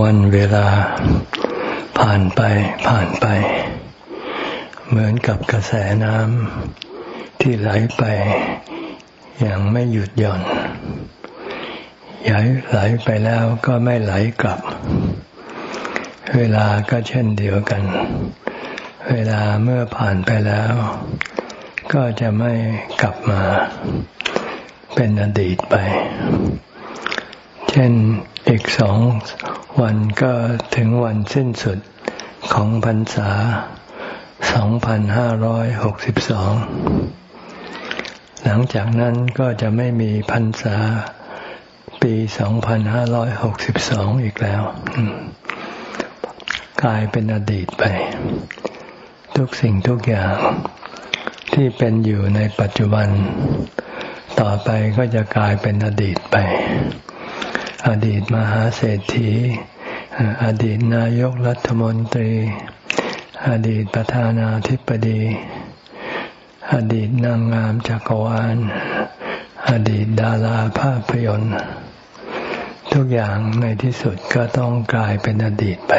วันเวลาผ่านไปผ่านไป เหมือนกับกระแสน้ำที่ไหลไป อย่างไม่หยุดหย่อนย้ายไหลไปแล้วก็ไม่ไหลกลับ เวลาก็เช่นเดียวกัน เวลาเมื่อผ่านไปแล้ว ก็จะไม่กลับมา เป็นอดีตไป เช่นอีกสองวันก็ถึงวันสิ้นสุดของพรรษา 2562 หลังจากนั้นก็จะไม่มีพรรษาปี 2562 อีกแล้ว กลายเป็นอดีตไป ทุกสิ่งทุกอย่างที่เป็นอยู่ในปัจจุบัน ต่อไปก็จะกลายเป็นอดีตไป อดีตมหาเศรษฐี อดีตนายกรัฐมนตรี อดีตประธานาธิบดี อดีตนางงามจักรวาล อดีตดาราภาพยนตร์ ทุกอย่างในที่สุดก็ต้องกลายเป็นอดีตไป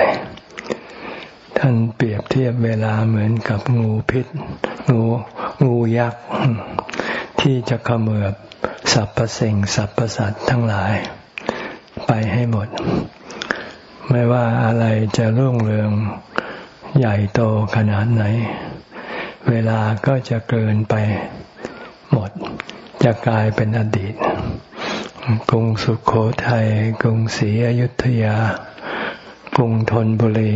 ท่านเปรียบเทียบเวลาเหมือนกับงูพิษ งูงูยักษ์ ที่จะขมือบสรรพสิ่งสรรพสัตว์ทั้งหลาย ไปให้หมด ไม่ว่าอะไรจะรุ่งเรืองใหญ่โตขนาดไหน เวลาก็จะเกินไปหมด จะกลายเป็นอดีต กรุงสุขโขทยัยกรุงศรีอยุธยา กรุงธนบุรี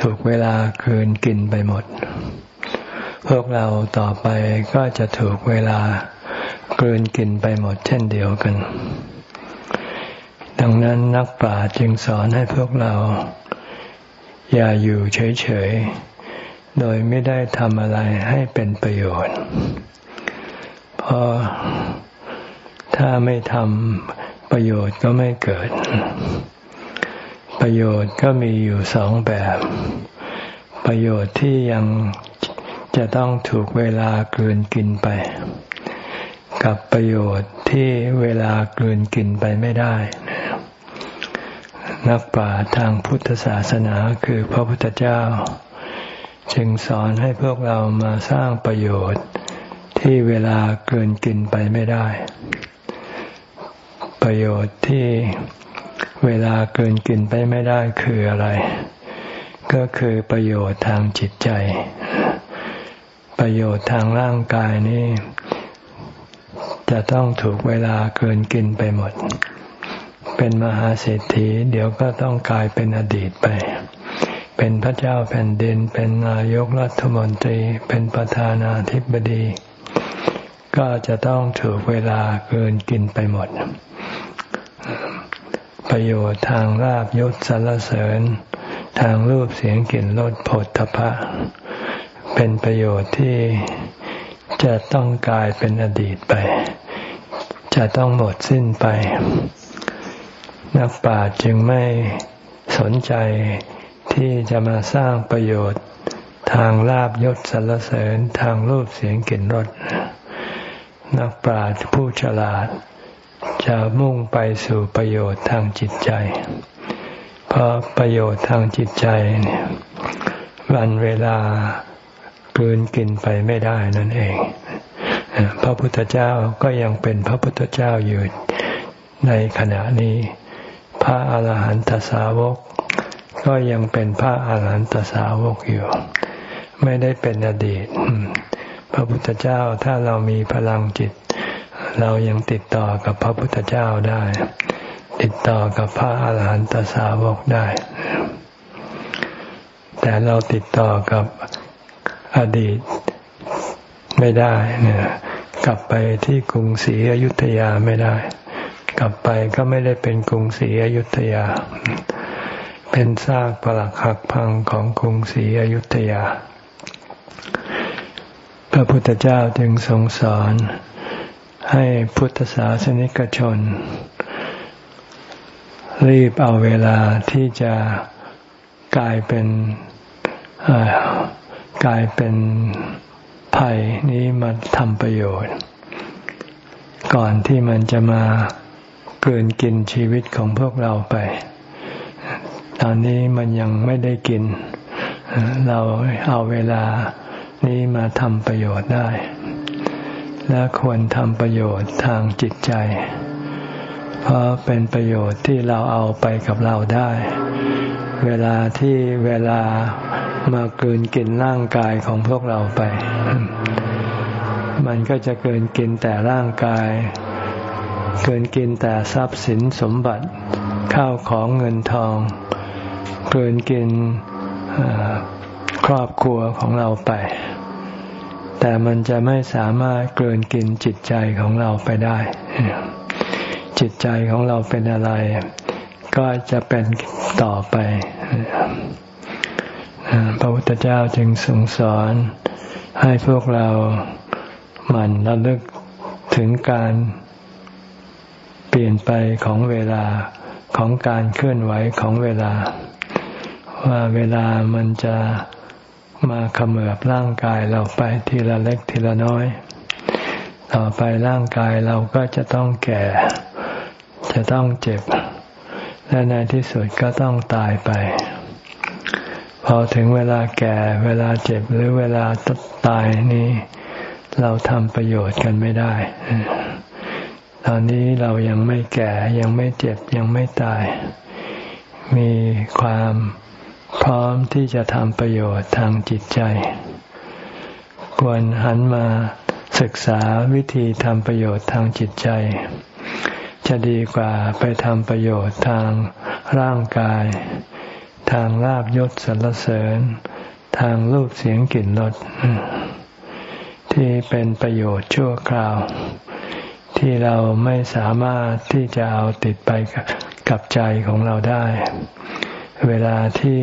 ถูกเวลาเกินกินไปหมด พวกเราต่อไปก็จะถูกเวลาเกินกินไปหมดเช่นเดียวกัน ดังนั้นนักปราชญ์จึงสอนให้พวกเรา อย่าอยู่เฉยๆ โดยไม่ได้ทำอะไรให้เป็นประโยชน์ เพราะถ้าไม่ทำประโยชน์ก็ไม่เกิด ประโยชน์ก็มีอยู่สองแบบ ประโยชน์ที่ยังจะต้องถูกเวลาเกินกินไป กับประโยชน์ที่เวลาเกินกินไปไม่ได้ นักปราชญ์ทางพุทธศาสนาคือพระพุทธเจ้า จึงสอนให้พวกเรามาสร้างประโยชน์ที่เวลาเกินกินไปไม่ได้ ประโยชน์ที่เวลาเกินกินไปไม่ได้คืออะไร ก็คือประโยชน์ทางจิตใจ ประโยชน์ทางร่างกายนี้จะต้องถูกเวลาเกินกินไปหมด เป็นมหาเศรษฐี เดี๋ยวก็ต้องกลายเป็นอดีตไป เป็นพระเจ้าแผ่นดิน เป็นนายกรัฐมนตรี เป็นประธานาธิบดี ก็จะต้องถูกเวลาเกินกินไปหมด ประโยชน์ทางราบยศสรรเสริญ ทางรูปเสียงกลิ่นรสผลทพะ เป็นประโยชน์ที่จะต้องกลายเป็นอดีตไป จะต้องหมดสิ้นไป นักปราชญ์จึงไม่สนใจที่จะมาสร้างประโยชน์ทางลาบยศสรรเสริญทางรูปเสียงกลิ่นรสนักปราชญ์ผู้ฉลาด จะมุ่งไปสู่ประโยชน์ทางจิตใจ เพราะประโยชน์ทางจิตใจเนี่ยวันเวลาเกินกินไปไม่ได้นั่นเอง พระพุทธเจ้าก็ยังเป็นพระพุทธเจ้าอยู่ในขณะนี้ พระอาหารหันตสาวก ก็ยังเป็นพระอาหารหันตสาวกอยู่ ไม่ได้เป็นอดีต พระพุทธเจ้าถ้าเรามีพลังจิต เรายังติดต่อกับพระพุทธเจ้าได้ ติดต่อกับพระอาหารหันตสาวกได้ แต่เราติดต่อกับอดีตไม่ได้เนี่ยกลับไปที่กรุงศรีอยุธยาไม่ได้ กลับไปก็ไม่ได้เป็นกรุงศรีอยุธยา เป็นซากปรักหักพังของกรุงศรีอยุธยา พระพุทธเจ้าจึงทรงสอน ให้พุทธศาสนิกชน รีบเอาเวลาที่จะกลายเป็นกลายเป็นภัยนี้มาทำประโยชน์ ก่อนที่มันจะมา เกินกินชีวิตของพวกเราไป ตอนนี้มันยังไม่ได้กิน เราเอาเวลานี้มาทำประโยชน์ได้ และควรทำประโยชน์ทางจิตใจ เพราะเป็นประโยชน์ที่เราเอาไปกับเราได้ เวลาที่เวลามาเกินกินร่างกายของพวกเราไป มันก็จะเกินกินแต่ร่างกาย เกินกินแต่ทรัพย์สินสมบัติข้าวของเงินทอง เกินกินครอบครัวของเราไป แต่มันจะไม่สามารถเกินกินจิตใจของเราไปได้ จิตใจของเราเป็นอะไร ก็จะเป็นต่อไปพระพุทธเจ้าจึงทรงสอนให้พวกเราหมั่นระลึกถึงการ ปลี่ยนไปของเวลาของการเคลื่อนไหวของเวลา ว่าเวลามันจะมาเขมือบร่างกายเราไปทีละเล็กทีละน้อย ต่อไปร่างกายเราก็จะต้องแก่ จะต้องเจ็บ และในที่สุดก็ต้องตายไป พอถึงเวลาแก่เวลาเจ็บหรือเวลาตายนี้ เราทำประโยชน์กันไม่ได้ ตอนนี้เรายังไม่แก่ยังไม่เจ็บยังไม่ตาย มีความพร้อมที่จะทำประโยชน์ทางจิตใจ ควรหันมาศึกษาวิธีทำประโยชน์ทางจิตใจ จะดีกว่าไปทำประโยชน์ทางร่างกาย ทางลาบยศสรรเสริญ ทางรูปเสียงกลิ่นรสที่เป็นประโยชน์ชั่วคราว ที่เราไม่สามารถที่จะเอาติดไปกับใจของเราได้ เวลาที่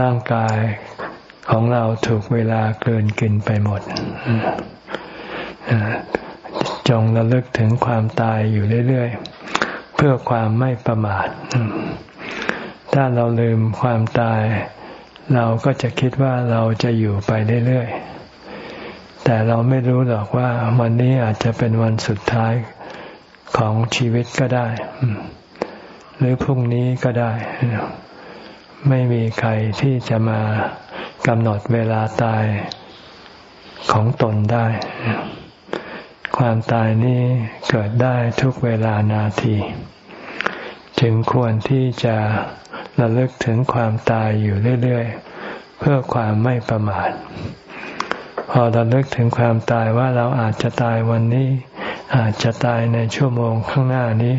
ร่างกายของเราถูกเวลาเกินกินไปหมด จงระลึกถึงความตายอยู่เรื่อยๆ เพื่อความไม่ประมาท ถ้าเราลืมความตาย เราก็จะคิดว่าเราจะอยู่ไปเรื่อยๆ แต่เราไม่รู้หรอกว่าวันนี้อาจจะเป็นวันสุดท้ายของชีวิตก็ได้ หรือพรุ่งนี้ก็ได้ ไม่มีใครที่จะมากำหนดเวลาตายของตนได้ ความตายนี้เกิดได้ทุกเวลานาที จึงควรที่จะระลึกถึงความตายอยู่เรื่อย ๆ เพื่อความไม่ประมาท พอเระลึกถึงความตายว่าเราอาจจะตายวันนี้ อาจจะตายในชั่วโมงข้างหน้านี้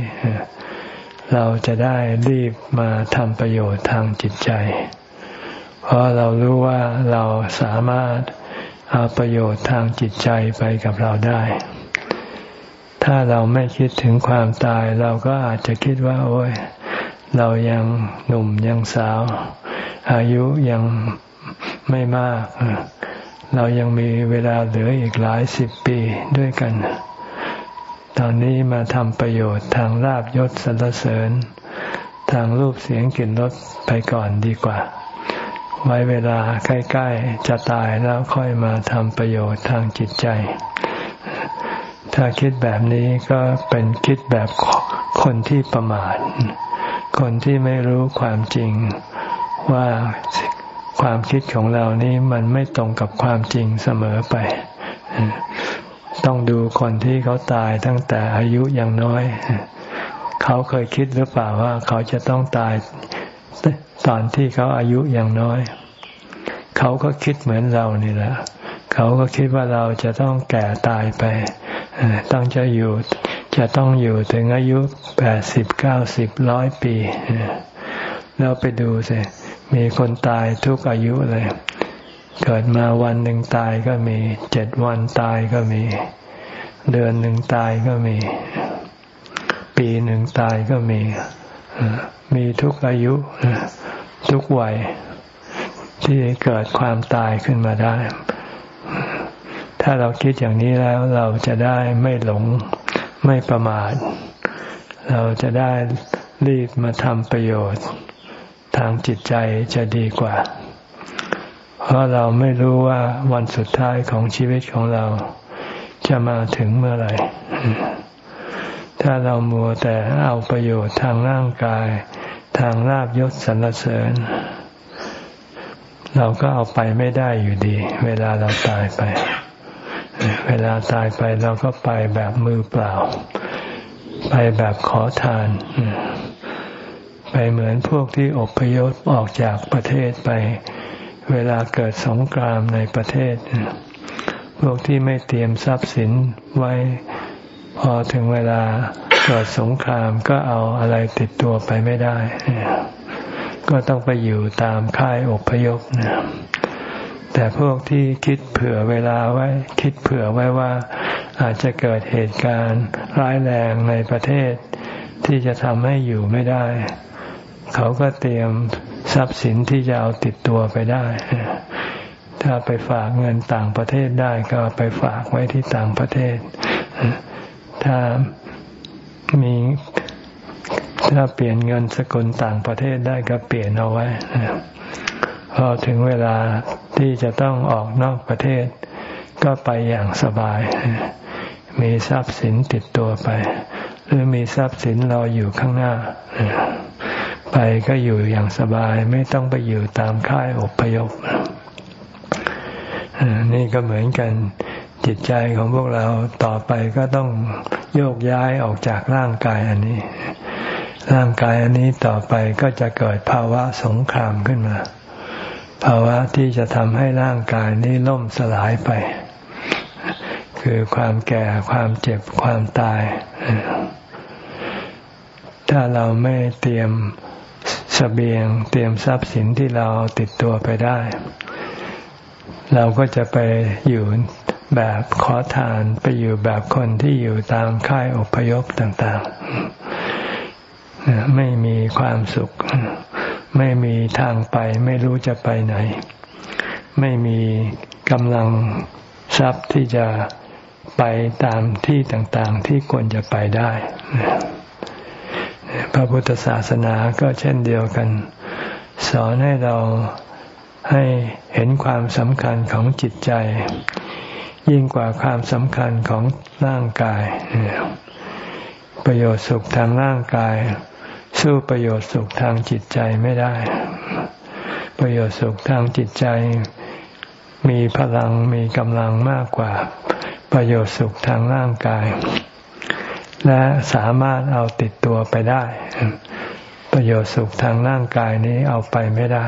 เราจะได้รีบมาทำประโยชน์ทางจิตใจ เพราะเรารู้ว่าเราสามารถเอาประโยชน์ทางจิตใจไปกับเราได้ ถ้าเราไม่คิดถึงความตาย เราก็อาจจะคิดว่า โอ้ยเรายังหนุ่มยังสาว อายุยังไม่มาก เรายังมีเวลาเหลืออีกหลายสิบปีด้วยกัน ตอนนี้มาทำประโยชน์ทางลาบยศสรรเสริญ ทางรูปเสียงกลิ่นรสไปก่อนดีกว่า ไว้เวลาใกล้ๆจะตายแล้วค่อยมาทำประโยชน์ทางจิตใจ ถ้าคิดแบบนี้ก็เป็นคิดแบบคนที่ประมาทคนที่ไม่รู้ความจริงว่า ความคิดของเรานี้มันไม่ตรงกับความจริงเสมอไป ต้องดูคนที่เขาตายตั้งแต่อายุยังน้อย เขาเคยคิดหรือเปล่าว่าเขาจะต้องตายตอนที่เขาอายุยังน้อย เขาก็คิดเหมือนเรานี่แหละ เขาก็คิดว่าเราจะต้องแก่ตายไปต้องจะอยู่จะต้องอยู่ถึงอายุแปดสิบเก้าสิบร้อยปีแล้วไปดูสิ มีคนตายทุกอายุเลย เกิดมาวันหนึ่งตายก็มี เจ็ดวันตายก็มี เดือนหนึ่งตายก็มี ปีหนึ่งตายก็มี มีทุกอายุ ทุกวัยที่เกิดความตายขึ้นมาได้ ถ้าเราคิดอย่างนี้แล้วเราจะได้ไม่หลงไม่ประมาท เราจะได้รีบมาทำประโยชน์ ทางจิตใจจะดีกว่า เพราะเราไม่รู้ว่าวันสุดท้ายของชีวิตของเราจะมาถึงเมื่อไหร่ ถ้าเรามัวแต่เอาประโยชน์ทางร่างกาย ทางลาบยศสรรเสริญ เราก็เอาไปไม่ได้อยู่ดี เวลาเราตายไป เวลาตายไปเราก็ไปแบบมือเปล่า ไปแบบขอทาน ไปเหมือนพวกที่อพยพออกจากประเทศไป เวลาเกิดสงครามในประเทศ พวกที่ไม่เตรียมทรัพย์สินไว้ พอถึงเวลาเกิดสงครามก็เอาอะไรติดตัวไปไม่ได้ ก็ต้องไปอยู่ตามค่ายอพยพนะแต่พวกที่คิดเผื่อเวลาไว้ คิดเผื่อไว้ว่าอาจจะเกิดเหตุการณ์ร้ายแรงในประเทศ ที่จะทำให้อยู่ไม่ได้ เขาก็เตรียมทรัพย์สินที่จะเอาติดตัวไปได้ ถ้าไปฝากเงินต่างประเทศได้ก็ไปฝากไว้ที่ต่างประเทศ ถ้ามีถ้าเปลี่ยนเงินสกุลต่างประเทศได้ก็เปลี่ยนเอาไว้พอถึงเวลาที่จะต้องออกนอกประเทศ ก็ไปอย่างสบาย มีทรัพย์สินติดตัวไป หรือมีทรัพย์สินรออยู่ข้างหน้า ไปก็อยู่อย่างสบายไม่ต้องไปอยู่ตามค่ายอบพยพนี่ก็เหมือนกันจิตใจของพวกเราต่อไปก็ต้องโยกย้ายออกจากร่างกายอันนี้ ร่างกายอันนี้ต่อไปก็จะเกิดภาวะสงครามขึ้นมา ภาวะที่จะทำให้ร่างกายนี้ล่มสลายไป คือความแก่ความเจ็บความตาย ถ้าเราไม่เตรียม สเสบียงเตรียมทรัพย์สินที่เราติดตัวไปได้ เราก็จะไปอยู่แบบขอทานไปอยู่แบบคนที่อยู่ตามค่ายอพยพต่างๆ ไม่มีความสุข ไม่มีทางไป ไม่รู้จะไปไหน ไม่มีกำลังทรัพย์ที่จะไปตามที่ต่างๆ ที่ควรจะไปได้ พระพุทธศาสนาก็เช่นเดียวกัน สอนให้เราให้เห็นความสำคัญของจิตใจ ยิ่งกว่าความสำคัญของร่างกาย ประโยชน์สุขทางร่างกาย สู้ประโยชน์สุขทางจิตใจไม่ได้ ประโยชน์สุขทางจิตใจ มีพลังมีกำลังมากกว่า ประโยชน์สุขทางร่างกาย และสามารถเอาติดตัวไปได้ ประโยชน์สุขทางร่างกายนี้เอาไปไม่ได้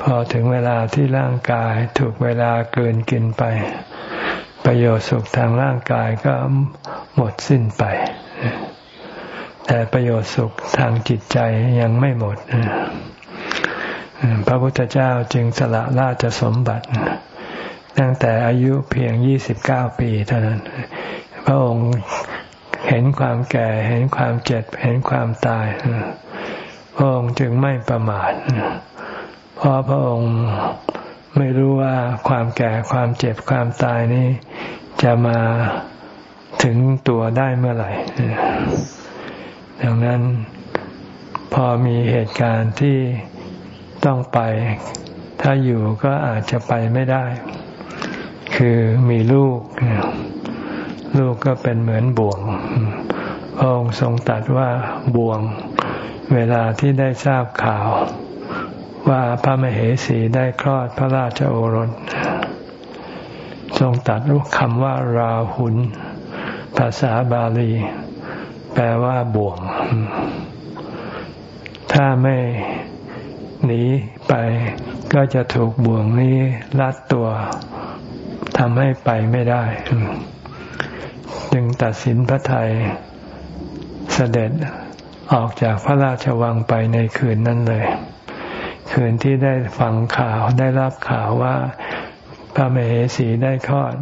พอถึงเวลาที่ร่างกายถูกเวลาเกินกินไป ประโยชน์สุขทางร่างกายก็หมดสิ้นไปแต่ประโยชน์สุขทางจิตใจยังไม่หมด พระพุทธเจ้าจึงสละราชสมบัติ ตั้งแต่อายุเพียงยี่สิบเก้าปีเท่านั้น พระองค์เห็นความแก่เห็นความเจ็บ เห็นความตาย พระองค์จึงไม่ประมาทเพราะพระองค์ไม่รู้ว่าความแก่ความเจ็บความตายนี้ จะมาถึงตัวได้เมื่อไหร่ดังนั้นพอมีเหตุการณ์ที่ต้องไป ถ้าอยู่ก็อาจจะไปไม่ได้ คือมีลูก ลูกก็เป็นเหมือนบ่วงพระองค์ทรงตัดว่าบ่วง เวลาที่ได้ทราบข่าว ว่าพระมเหสีได้คลอดพระราชโอรส ทรงตัดคำว่าราหุลภาษาบาลี แปลว่าบ่วง ถ้าไม่หนีไปก็จะถูกบ่วงนี้ลัดตัวทำให้ไปไม่ได้ จึงตัดสินพระไทยเสด็จออกจากพระราชวังไปในคืนนั้นเลย คืนที่ได้ฟังข่าวได้รับข่าวว่าพระมเหสีได้คลอด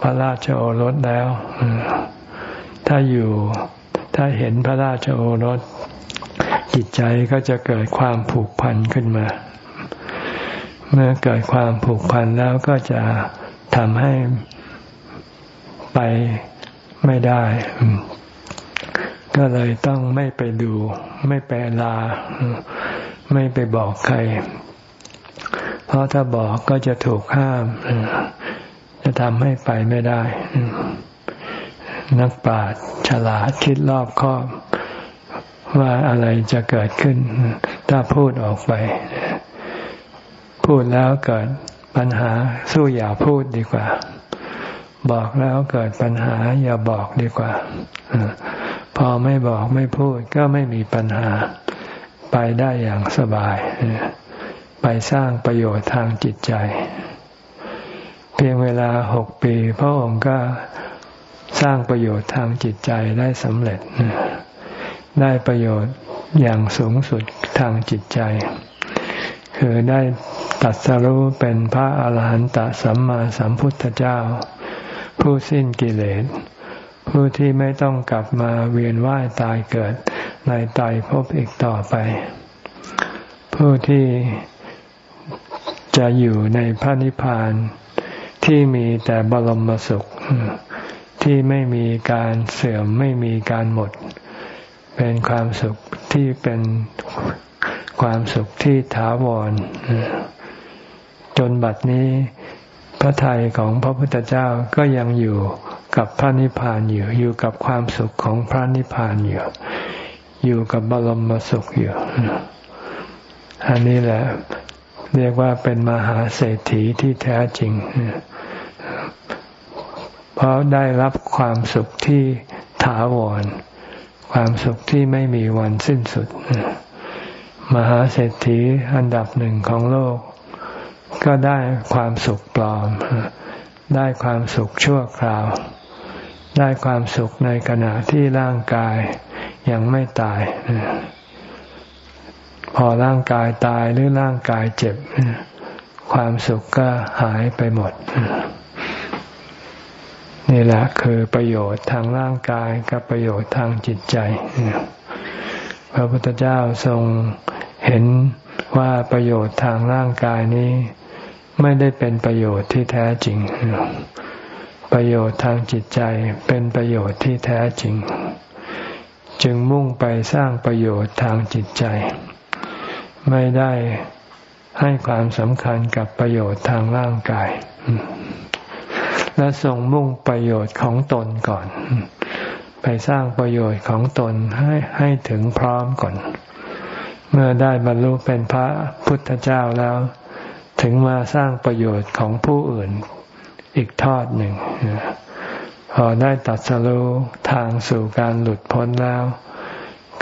พระราชโอรสแล้ว ถ้าอยู่ถ้าเห็นพระราชโอรส จิตใจก็จะเกิดความผูกพันขึ้นมา เมื่อเกิดความผูกพันแล้วก็จะทำให้ไป ไม่ได้ ก็เลยต้องไม่ไปดู ไม่ไปลา ไม่ไปบอกใคร เพราะถ้าบอกก็จะถูกห้าม จะทำให้ไปไม่ได้ นักปราชญ์ฉลาดคิดรอบคอบว่าอะไรจะเกิดขึ้น ถ้าพูดออกไป พูดแล้วเกิดปัญหาสู้อย่าพูดดีกว่า บอกแล้วเกิดปัญหาอย่าบอกดีกว่า พอไม่บอกไม่พูดก็ไม่มีปัญหา ไปได้อย่างสบาย ไปสร้างประโยชน์ทางจิตใจ เพียงเวลาหกปี พระองค์ก็สร้างประโยชน์ทางจิตใจได้สำเร็จ ได้ประโยชน์อย่างสูงสุดทางจิตใจ คือได้ตัดสรู้เป็นพระอาหารหันตสัมมาสัมพุทธเจ้า ผู้สิ้นกิเลส ผู้ที่ไม่ต้องกลับมาเวียนว่ายตายเกิดในตายพบอีกต่อไป ผู้ที่จะอยู่ในพระนิพพานที่มีแต่บรมสุข ที่ไม่มีการเสื่อมไม่มีการหมด เป็นความสุขที่เป็นความสุขที่ถาวรจนบัดนี้ พระทัยของพระพุทธเจ้าก็ยังอยู่กับพระนิพพานอยู่ อยู่กับความสุขของพระนิพพานอยู่ อยู่กับบรมสุขอยู่ อันนี้แหละเรียกว่าเป็นมหาเศรษฐีที่แท้จริง เพราะได้รับความสุขที่ถาวร ความสุขที่ไม่มีวันสิ้นสุด มหาเศรษฐีอันดับหนึ่งของโลก ก็ได้ความสุขปลอม ได้ความสุขชั่วคราว ได้ความสุขในขณะที่ร่างกายยังไม่ตาย พอร่างกายตายหรือร่างกายเจ็บ ความสุขก็หายไปหมด นี่แหละคือประโยชน์ทางร่างกายกับประโยชน์ทางจิตใจ พระพุทธเจ้าทรงเห็นว่าประโยชน์ทางร่างกายนี้ ไม่ได้เป็นประโยชน์ที่แท้จริง ประโยชน์ทางจิตใจเป็นประโยชน์ที่แท้จริง จึงมุ่งไปสร้างประโยชน์ทางจิตใจ ไม่ได้ให้ความสำคัญกับประโยชน์ทางร่างกาย และส่งมุ่งประโยชน์ของตนก่อน ไปสร้างประโยชน์ของตนให้ให้ถึงพร้อมก่อน เมื่อได้บรรลุเป็นพระพุทธเจ้าแล้ว ถึงมาสร้างประโยชน์ของผู้อื่นอีกทอดหนึ่งพอได้ตัดสรู้ทางสู่การหลุดพ้นแล้ว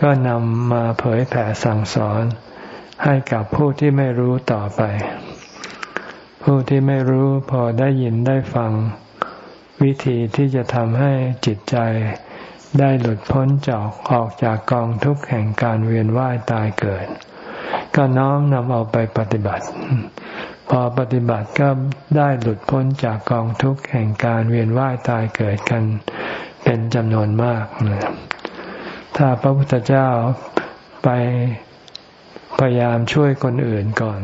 ก็นำมาเผยแผ่สั่งสอน ให้กับผู้ที่ไม่รู้ต่อไป ผู้ที่ไม่รู้พอได้ยินได้ฟัง วิธีที่จะทำให้จิตใจได้หลุดพ้นจากออกจากกองทุกข์แห่งการเวียนว่ายตายเกิด ก็น้อมนำเอาไปปฏิบัติ พอปฏิบัติก็ได้หลุดพ้นจากกองทุกข์แห่งการเวียนว่ายตายเกิดกัน เป็นจำนวนมากถ้าพระพุทธเจ้าไปพยายามช่วยคนอื่นก่อน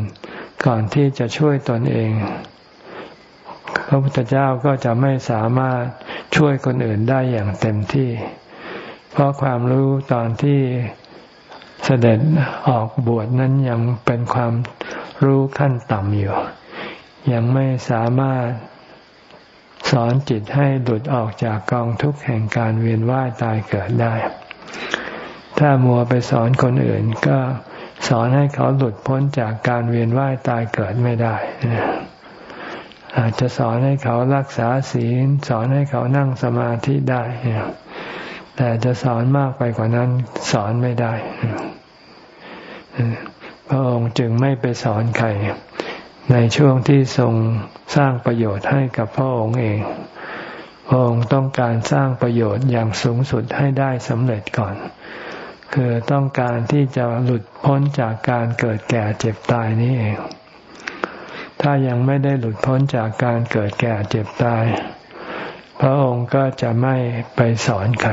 ก่อนที่จะช่วยตนเอง พระพุทธเจ้าก็จะไม่สามารถช่วยคนอื่นได้อย่างเต็มที่ เพราะความรู้ตอนที่เสด็จออกบวชนั้นยังเป็นความ รู้ขั้นต่ำอยู่ ยังไม่สามารถสอนจิตให้หลุดออกจากกองทุกข์แห่งการเวียนว่ายตายเกิดได้ ถ้ามัวไปสอนคนอื่นก็สอนให้เขาหลุดพ้นจากการเวียนว่ายตายเกิดไม่ได้อาจจะสอนให้เขารักษาศีล สอนให้เขานั่งสมาธิได้ แต่จะสอนมากไปกว่านั้นสอนไม่ได้ ระองค์จึงไม่ไปสอนใคร ในช่วงที่ทรงสร้างประโยชน์ให้กับพระองค์เอง พระองค์ต้องการสร้างประโยชน์อย่างสูงสุดให้ได้สำเร็จก่อน คือต้องการที่จะหลุดพ้นจากการเกิดแก่เจ็บตายนี้เอง ถ้ายังไม่ได้หลุดพ้นจากการเกิดแก่เจ็บตาย พระองค์ก็จะไม่ไปสอนใคร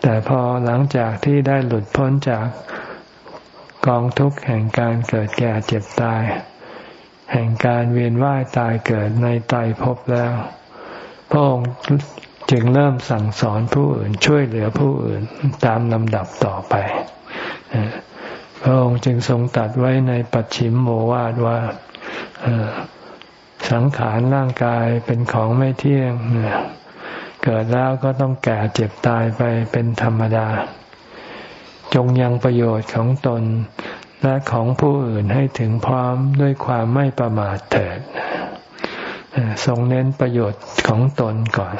แต่พอหลังจากที่ได้หลุดพ้นจาก กองทุกข์แห่งการเกิดแก่เจ็บตาย แห่งการเวียนว่ายตายเกิดในตายภพแล้ว พระองค์จึงเริ่มสั่งสอนผู้อื่นช่วยเหลือผู้อื่นตามลำดับต่อไป พระองค์จึงทรงตัดไว้ในปัจฉิมโมวาทว่าสังขารร่างกายเป็นของไม่เที่ยง เกิดแล้วก็ต้องแก่เจ็บตายไปเป็นธรรมดา จงยังประโยชน์ของตน และของผู้อื่นให้ถึงพร้อมด้วยความไม่ประมาทเถิดทรงเน้นประโยชน์ของตนก่อน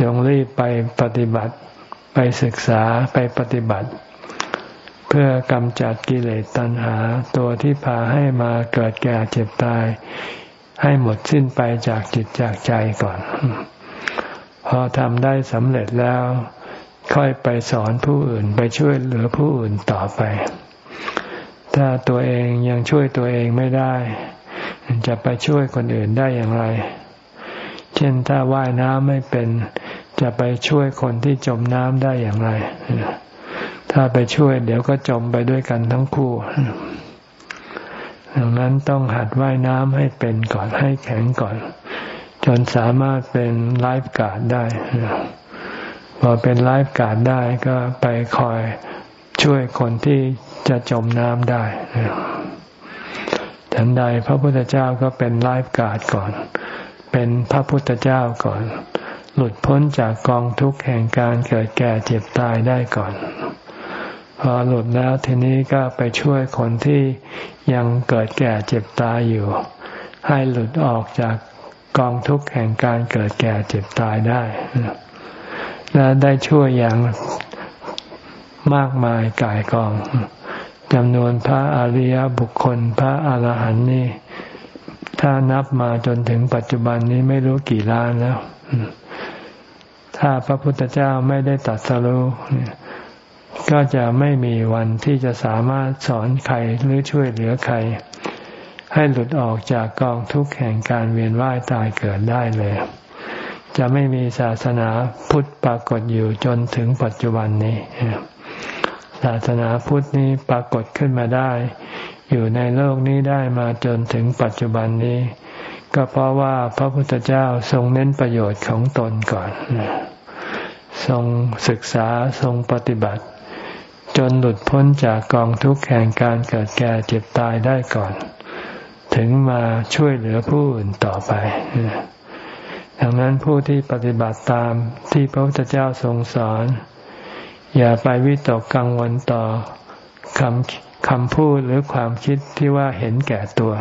จงรีบไปปฏิบัติไปศึกษาไปปฏิบัติ เพื่อกำจัดกิเลสตัณหา ตัวที่พาให้มาเกิดแก่เจ็บตาย ให้หมดสิ้นไปจากจิตจากใจก่อน พอทำได้สำเร็จแล้ว ค่อยไปสอนผู้อื่นไปช่วยเหลือผู้อื่นต่อไป ถ้าตัวเองยังช่วยตัวเองไม่ได้ จะไปช่วยคนอื่นได้อย่างไร เช่นถ้าว่ายน้ำไม่เป็น จะไปช่วยคนที่จมน้ำได้อย่างไร ถ้าไปช่วยเดี๋ยวก็จมไปด้วยกันทั้งคู่ดังนั้นต้องหัดว่ายน้ำให้เป็นก่อนให้แข็งก่อน จนสามารถเป็น lifeguard ได้ พอเป็น lifeguard ได้ก็ไปคอยช่วยคนที่จะจมน้ำได้ฉันใดพระพุทธเจ้าก็เป็น lifeguard ก่อน เป็นพระพุทธเจ้าก่อน หลุดพ้นจากกองทุกข์แห่งการเกิดแก่เจ็บตายได้ก่อน พอหลุดแล้วทีนี้ก็ไปช่วยคนที่ยังเกิดแก่เจ็บตายอยู่ ให้หลุดออกจากกองทุกข์แห่งการเกิดแก่เจ็บตายได้ และได้ช่วยอย่างมากมายกายกองจำนวนพระอริยบุคคล พระอาหารหันต์นี่ ถ้านับมาจนถึงปัจจุบันนี้ไม่รู้กี่ล้านแล้ว ถ้าพระพุทธเจ้าไม่ได้ตัดสรู้ก็จะไม่มีวันที่จะสามารถสอนใครหรือช่วยเหลือใคร ให้หลุดออกจากกองทุกข์แห่งการเวียนว่ายตายเกิดได้เลย จะไม่มีศาสนาพุทธปรากฏอยู่จนถึงปัจจุบันนี้ ศาสนาพุทธนี้ปรากฏขึ้นมาได้ อยู่ในโลกนี้ได้มาจนถึงปัจจุบันนี้ ก็เพราะว่าพระพุทธเจ้าทรงเน้นประโยชน์ของตนก่อน ทรงศึกษาทรงปฏิบัติ จนหลุดพ้นจากกองทุกข์แห่งการเกิดแก่เจ็บตายได้ก่อน ถึงมาช่วยเหลือผู้อื่นต่อไป ดังนั้นผู้ที่ปฏิบัติตามที่พระพุทธเจ้าทรงสอน อย่าไปวิตกกังวลต่อคำคำพูดหรือความคิดที่ว่าเห็นแก่ตัว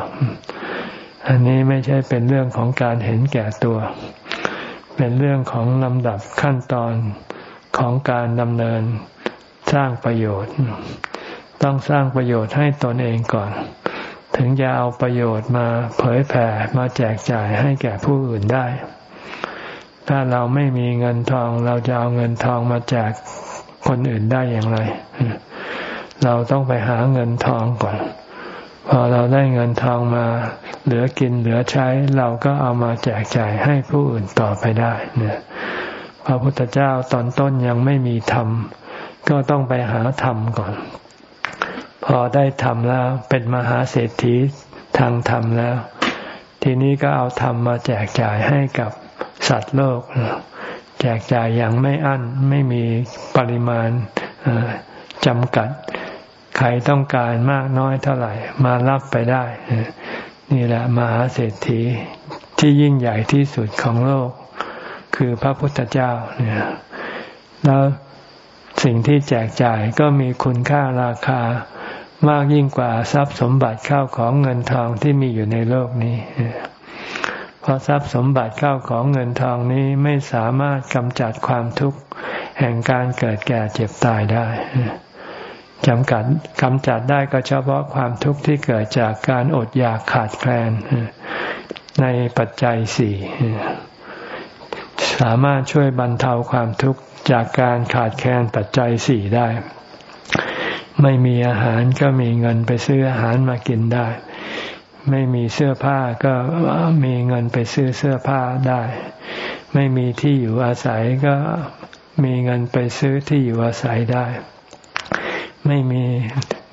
อันนี้ไม่ใช่เป็นเรื่องของการเห็นแก่ตัว เป็นเรื่องของลำดับขั้นตอนของการดำเนินสร้างประโยชน์ ต้องสร้างประโยชน์ให้ตนเองก่อน ถึงจะเอาประโยชน์มาเผยแผ่มาแจกจ่ายให้แก่ผู้อื่นได้ ถ้าเราไม่มีเงินทอง เราจะเอาเงินทองมาแจกคนอื่นได้อย่างไร เราต้องไปหาเงินทองก่อน พอเราได้เงินทองมา เหลือกินเหลือใช้ เราก็เอามาแจกจ่ายให้ผู้อื่นต่อไปได้เนี่ยพระพุทธเจ้าตอนต้นยังไม่มีธรรม ก็ต้องไปหาธรรมก่อน พอได้ธรรมแล้วเป็นมหาเศรษฐีทางธรรมแล้ว ทีนี้ก็เอาธรรมมาแจกจ่ายให้กับ สัตว์โลก แจกจ่ายอย่างไม่อั้นไม่มีปริมาณจำกัด ใครต้องการมากน้อยเท่าไหร่ มารับไปได้ นี่แหละมหาเศรษฐีที่ยิ่งใหญ่ที่สุดของโลก คือพระพุทธเจ้าเนี่ยแล้วสิ่งที่แจกจ่ายก็มีคุณค่าราคามากยิ่งกว่าทรัพย์สมบัติข้าวของเงินทองที่มีอยู่ในโลกนี้เพ ราะทรัพย์สมบัติเข้าของเงินทองนี้ไม่สามารถกำจัดความทุกข์แห่งการเกิดแก่เจ็บตายได้จำกัดกำจัดได้ก็เฉพาะความทุกข์ที่เกิดจากการอดอยากขาดแคลนในปัจจัยสี่สามารถช่วยบรรเทาความทุกข์จากการขาดแคลนปัจจัยสี่ได้ ไม่มีอาหารก็มีเงินไปซื้ออาหารมากินได้ ไม่มีเสื้อผ้าก็มีเงินไปซื้อเสื้อผ้าได้ ไม่มีที่อยู่อาศัยก็มีเงินไปซื้อที่อยู่อาศัยได้ ไม่มี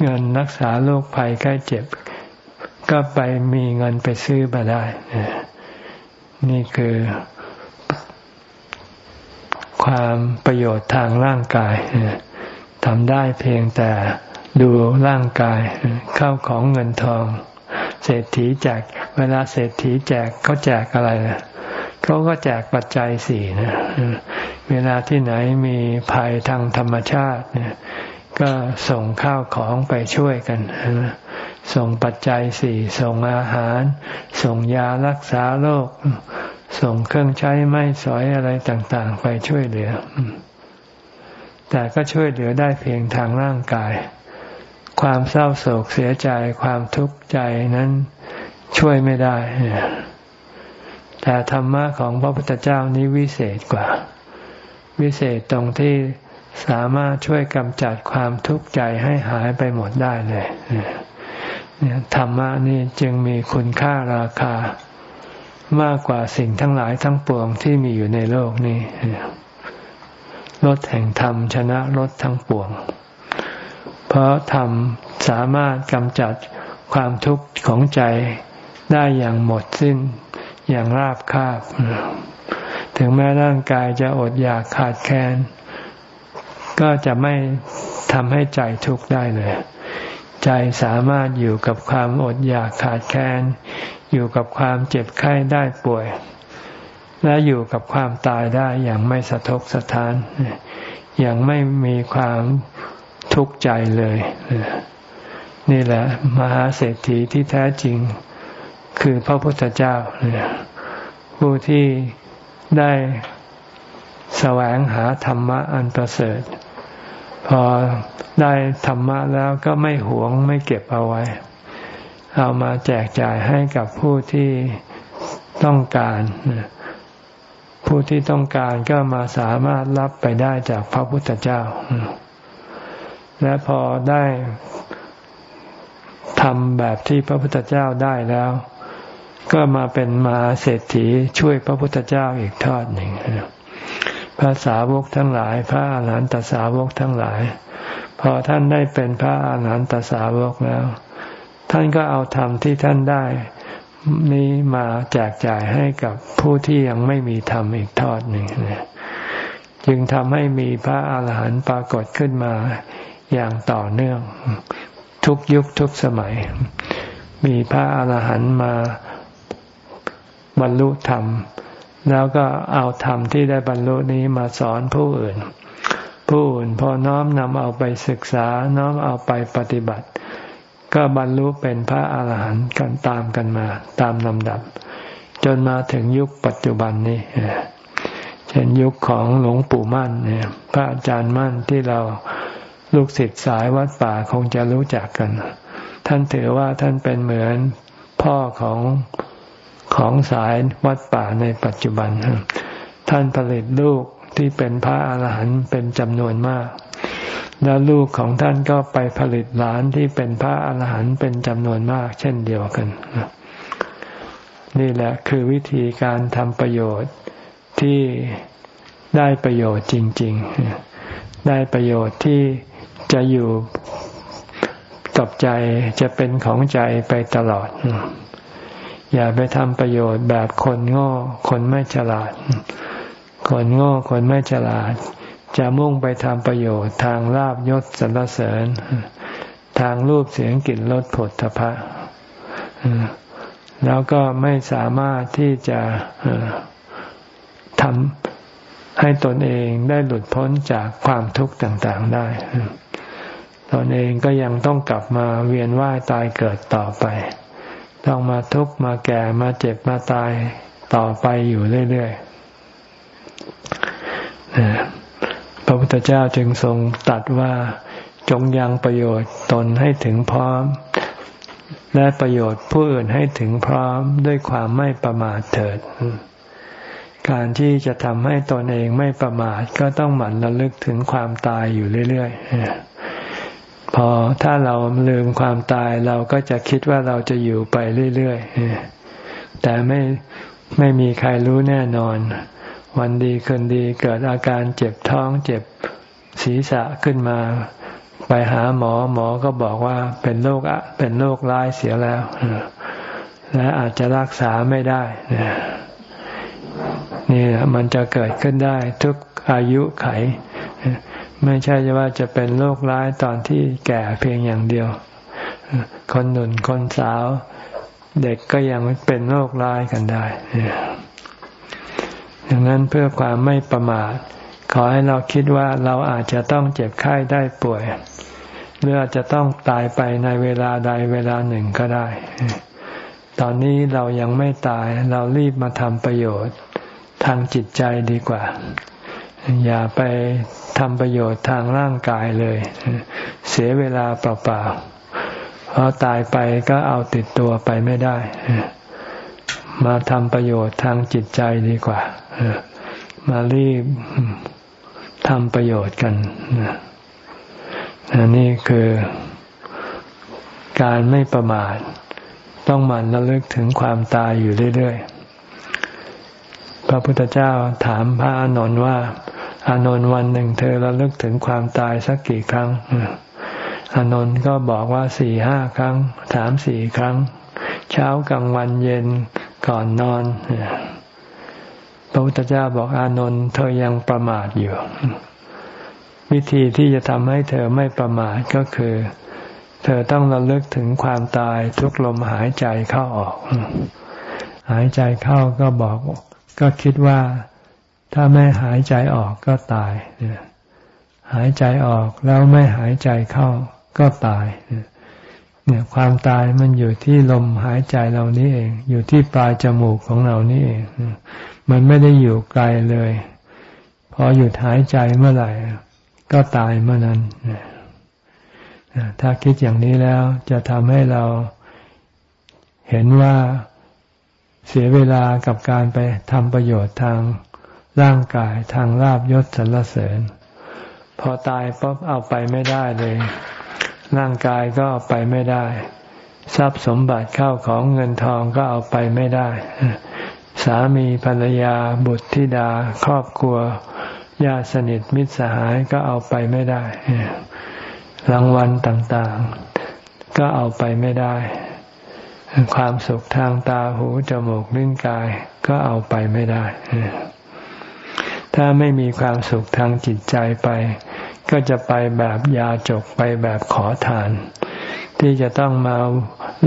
เงินรักษาโรคภัยไข้เจ็บ ก็ไปมีเงินไปซื้อมาได้ นี่คือความประโยชน์ทางร่างกายทำได้เพียงแต่ดูร่างกายเข้าของเงินทอง เศรษฐีแจก เวลาเศรษฐีแจกเขาแจกอะไรนะเขาก็แจกปัจจัยสี่นะเวลาที่ไหนมีภัยทางธรรมชาติเนี่ยก็ส่งข้าวของไปช่วยกันส่งปัจจัยสี่ส่งอาหาร ส่งยารักษาโรคส่งเครื่องใช้ไม้สอยอะไรต่างๆ ไปช่วยเหลือ แต่ก็ช่วยเหลือได้เพียงทางร่างกาย ความเศร้าโศกเสียใจความทุกข์ใจนั้นช่วยไม่ได้ แต่ธรรมะของพระพุทธเจ้านี้วิเศษกว่า วิเศษตรงที่สามารถช่วยกำจัดความทุกข์ใจให้หายไปหมดได้เลยธรรมะนี่จึงมีคุณค่าราคามากกว่าสิ่งทั้งหลายทั้งปวงที่มีอยู่ในโลกนี้รถแห่งธรรมชนะรถทั้งปวง เพราะธรรมสามารถกำจัดความทุกข์ของใจได้อย่างหมดสิ้น อย่างราบคาบ ถึงแม้ร่างกายจะอดอยากขาดแคลนก็จะไม่ทำให้ใจทุกข์ได้เลย ใจสามารถอยู่กับความอดอยากขาดแคลนอยู่กับความเจ็บไข้ได้ป่วย และอยู่กับความตายได้อย่างไม่สะทกสะท้าน อย่างไม่มีความ ทุกข์ใจเลย นี่แหละ มหาเศรษฐีที่แท้จริง คือพระพุทธเจ้าผู้ที่ได้แสวงหาธรรมะอันประเสริฐ พอได้ธรรมะแล้วก็ไม่หวงไม่เก็บเอาไว้ เอามาแจกจ่ายให้กับผู้ที่ต้องการผู้ที่ต้องการก็มาสามารถรับไปได้จากพระพุทธเจ้า และพอได้ทำแบบที่พระพุทธเจ้าได้แล้ว ก็มาเป็นมาเศรษฐีช่วยพระพุทธเจ้าอีกทอดหนึ่งพระสาวกทั้งหลาย พระอาหารหันตสาวกทั้งหลาย พอท่านได้เป็นพระอาหารหันตสาวกแล้ว ท่านก็เอาธรรมที่ท่านได้นี้มาแจกจ่ายให้กับผู้ที่ยังไม่มีธรรมอีกทอดหนึ่งจึงทำให้มีพระอาหารหันต์ปรากฏขึ้นมา อย่างต่อเนื่อง ทุกยุคทุกสมัย มีพระอาหารหันต์มาบรรลุธรรม แล้วก็เอาธรรมที่ได้บรรลุนี้มาสอนผู้อื่น ผู้อื่นพอน้อมนำเอาไปศึกษาน้อมเอาไปปฏิบัติ ก็บรรลุเป็นพระอาหารหันต์กันตามกันมา ตามลำดับ จนมาถึงยุคปัจจุบันนี้เช่นยุคของหลวงปู่มั่นเนี่ยพระอาจารย์มั่นที่เรา ลูกศิษย์สายวัดป่าคงจะรู้จักกัน ท่านถือว่าท่านเป็นเหมือนพ่อของของสายวัดป่าในปัจจุบัน ท่านผลิตลูกที่เป็นพระอาหารหันต์เป็นจำนวนมาก แล้วลูกของท่านก็ไปผลิตหลานที่เป็นพระอาหารหันต์เป็นจำนวนมาก เช่นเดียวกัน นี่แหละคือวิธีการทำประโยชน์ที่ได้ประโยชน์จริง ๆ ได้ประโยชน์ที่ จะอยู่กับใจจะเป็นของใจไปตลอด อย่าไปทำประโยชน์แบบคนโง่ คนไม่ฉลาด คนโง่ คนไม่ฉลาด จะมุ่งไปทำประโยชน์ทางลาบยศสรรเสริญ ทางรูปเสียงกลิ่นรสผลทพะแล้วก็ไม่สามารถที่จะทำ ให้ตนเองได้หลุดพ้นจากความทุกข์ต่างๆได้ ตนเองก็ยังต้องกลับมาเวียนว่ายตายเกิดต่อไป ต้องมาทุกข์มาแก่มาเจ็บมาตายต่อไปอยู่เรื่อยๆ พระพุทธเจ้าจึงทรงตัดว่าจงยังประโยชน์ตนให้ถึงพร้อม และประโยชน์ผู้อื่นให้ถึงพร้อมด้วยความไม่ประมาทเถิด การที่จะทำให้ตนเองไม่ประมาทก็ต้องหมั่นระลึกถึงความตายอยู่เรื่อยๆ พอถ้าเราลืมความตายเราก็จะคิดว่าเราจะอยู่ไปเรื่อยๆ แต่ไม่ไม่มีใครรู้แน่นอน วันดีคืนดีเกิดอาการเจ็บท้องเจ็บศีรษะขึ้นมา ไปหาหมอหมอก็บอกว่าเป็นโรคอะเป็นโรคร้ายเสียแล้วและอาจจะรักษาไม่ได้ นี่มันจะเกิดขึ้นได้ทุกอายุไข ไม่ใช่ว่าจะเป็นโรคร้ายตอนที่แก่เพียงอย่างเดียว คนหนุ่นคนสาว เด็กก็ยังเป็นโรคร้ายกันได้ดังนั้นเพื่อความไม่ประมาทขอให้เราคิดว่าเราอาจจะต้องเจ็บไข้ได้ป่วยหรืออาจจะต้องตายไปในเวลาใดเวลาหนึ่งก็ได้ ตอนนี้เรายังไม่ตายเรารีบมาทำประโยชน์ ทางจิตใจดีกว่า อย่าไปทำประโยชน์ทางร่างกายเลย เสียเวลาเปล่าๆเพราะตายไปก็เอาติดตัวไปไม่ได้ มาทำประโยชน์ทางจิตใจดีกว่า มารีบทำประโยชน์กันนนี้คือการไม่ประมาทต้องมันระลึกถึงความตายอยู่เรื่อยๆ พระพุทธเจ้าถามพระอานนท์ว่า อานนท์วันหนึ่งเธอระลึกถึงความตายสักกี่ครั้ง อานนท์ก็บอกว่าสี่ห้าครั้งถามสี่ครั้ง เช้ากลางวันเย็นก่อนนอน พระพุทธเจ้าบอกอานนท์เธอยังประมาทอยู่ วิธีที่จะทำให้เธอไม่ประมาทก็คือ เธอต้องระลึกถึงความตายทุกลมหายใจเข้าออก หายใจเข้าก็บอก ก็คิดว่าถ้าไม่หายใจออกก็ตาย หายใจออกแล้วไม่หายใจเข้าก็ตาย เนี่ยความตายมันอยู่ที่ลมหายใจเรานี่เอง อยู่ที่ปลายจมูกของเรานี่เอง มันไม่ได้อยู่ไกลเลย พอหยุดหายใจเมื่อไหร่ ก็ตายเมื่อนั้น ถ้าคิดอย่างนี้แล้วจะทำให้เราเห็นว่า เสียเวลากับการไปทำประโยชน์ทางร่างกายทางลาบยศสรรเสริญ พอตายปุ๊บเอาไปไม่ได้เลย ร่างกายก็เอาไปไม่ได้ ทรัพย์สมบัติเข้าของเงินทองก็เอาไปไม่ได้ สามีภรรยาบุตรธิดา ครอบครัวญาติสนิทมิตรสหายก็เอาไปไม่ได้รางวัลต่างๆ ก็เอาไปไม่ได้ ความสุขทางตาหูจมูกลิ้นกายก็เอาไปไม่ได้ ถ้าไม่มีความสุขทางจิตใจไป ก็จะไปแบบยาจกไปแบบขอทาน ที่จะต้องมา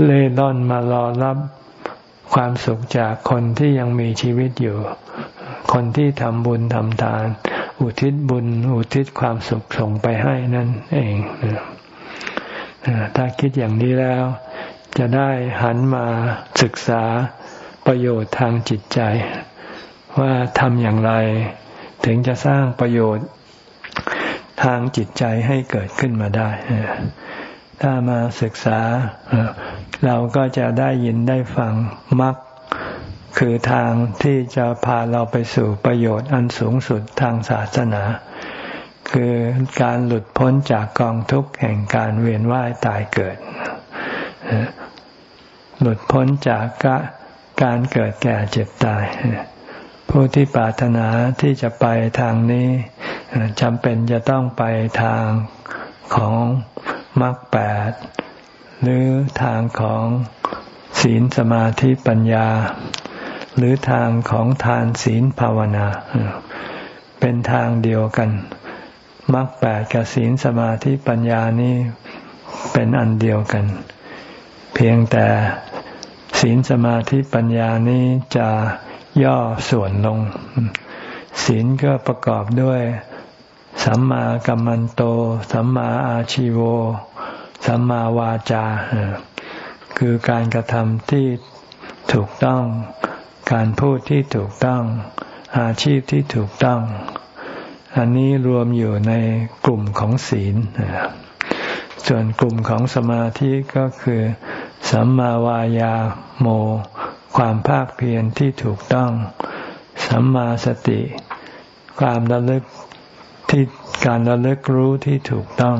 เล่ร่อนมารอรับความสุขจากคนที่ยังมีชีวิตอยู่ คนที่ทำบุญทำทาน อุทิศบุญ อุทิศความสุขส่งไปให้นั่นเอง ถ้าคิดอย่างนี้แล้ว จะได้หันมาศึกษาประโยชน์ทางจิตใจ ว่าทำอย่างไรถึงจะสร้างประโยชน์ทางจิตใจให้เกิดขึ้นมาได้ ถ้ามาศึกษาเราก็จะได้ยินได้ฟังมรรคคือทางที่จะพาเราไปสู่ประโยชน์อันสูงสุดทางศาสนา คือการหลุดพ้นจากกองทุกข์แห่งการเวียนว่ายตายเกิด หลุดพ้นจากการเกิดแก่เจ็บตาย ผู้ที่ปรารถนาที่จะไปทางนี้จำเป็นจะต้องไปทางของมรรคแปดหรือทางของศีลสมาธิปัญญา หรือทางของทานศีลภาวนา เป็นทางเดียวกันมรรคแปดกับศีลสมาธิปัญญานี้เป็นอันเดียวกัน เพียงแต่ ศีลสมาธิปัญญานี้จะย่อส่วนลง ศีลก็ประกอบด้วยสัมมากัมมันโต สัมมาอาชิโว สัมมาวาจา คือการกระทำที่ถูกต้อง การพูดที่ถูกต้อง อาชีพที่ถูกต้อง อันนี้รวมอยู่ในกลุ่มของศีล ส่วนกลุ่มของสมาธิก็คือ สัมมาวายาโม ความภาคเพียรที่ถูกต้อง สัมมาสติ ความระลึกที่การระลึกรู้ที่ถูกต้อง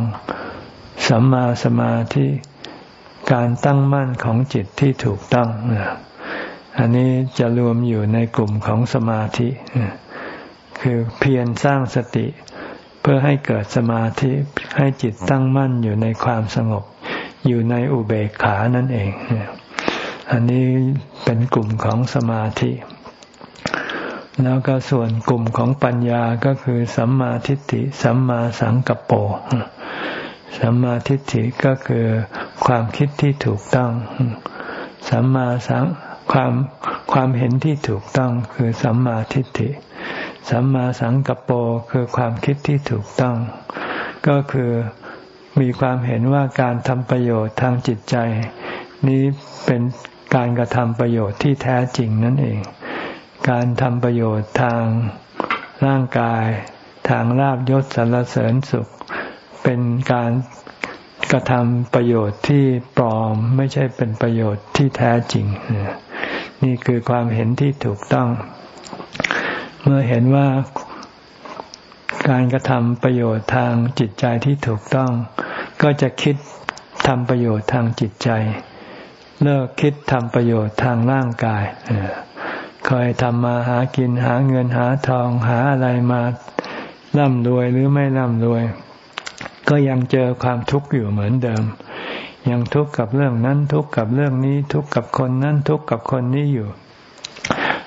สัมมาสมาธิการตั้งมั่นของจิตที่ถูกต้อง อันนี้จะรวมอยู่ในกลุ่มของสมาธิ คือเพียรสร้างสติ เพื่อให้เกิดสมาธิให้จิตตั้งมั่นอยู่ในความสงบ อยู่ในอุเบกขานั่นเอง อันนี้เป็นกลุ่มของสมาธิ แล้วก็ส่วนกลุ่มของปัญญาก็คือสัมมาทิฏฐิ สัมมาสังกัปโปสัมมาทิฏฐิก็คือความคิดที่ถูกต้อง สัมมาสังความความเห็นที่ถูกต้องคือสัมมาทิฏฐิ สัมมาสังกัปโปคือความคิดที่ถูกต้อง ก็คือ มีความเห็นว่าการทำประโยชน์ทางจิตใจ นี้เป็นการกระทำประโยชน์ที่แท้จริงนั่นเอง การทำประโยชน์ทางร่างกาย ทางลาบยศสรรเสริญสุข เป็นการกระทำประโยชน์ที่ปลอมไม่ใช่เป็นประโยชน์ที่แท้จริง นี่คือความเห็นที่ถูกต้อง เมื่อเห็นว่าการกระทำประโยชน์ทางจิตใจที่ถูกต้อง ก็จะคิดทำประโยชน์ทางจิตใจ เลิกคิดทำประโยชน์ทางร่างกายคอยทำมาหากินหาเงินหาทองหาอะไรมาร่ำรวยหรือไม่ร่ำรวย ก็ยังเจอความทุกข์อยู่เหมือนเดิม ยังทุกข์กับเรื่องนั้นทุกข์กับเรื่องนี้ทุกข์กับคนนั้นทุกข์กับคนนี้อยู่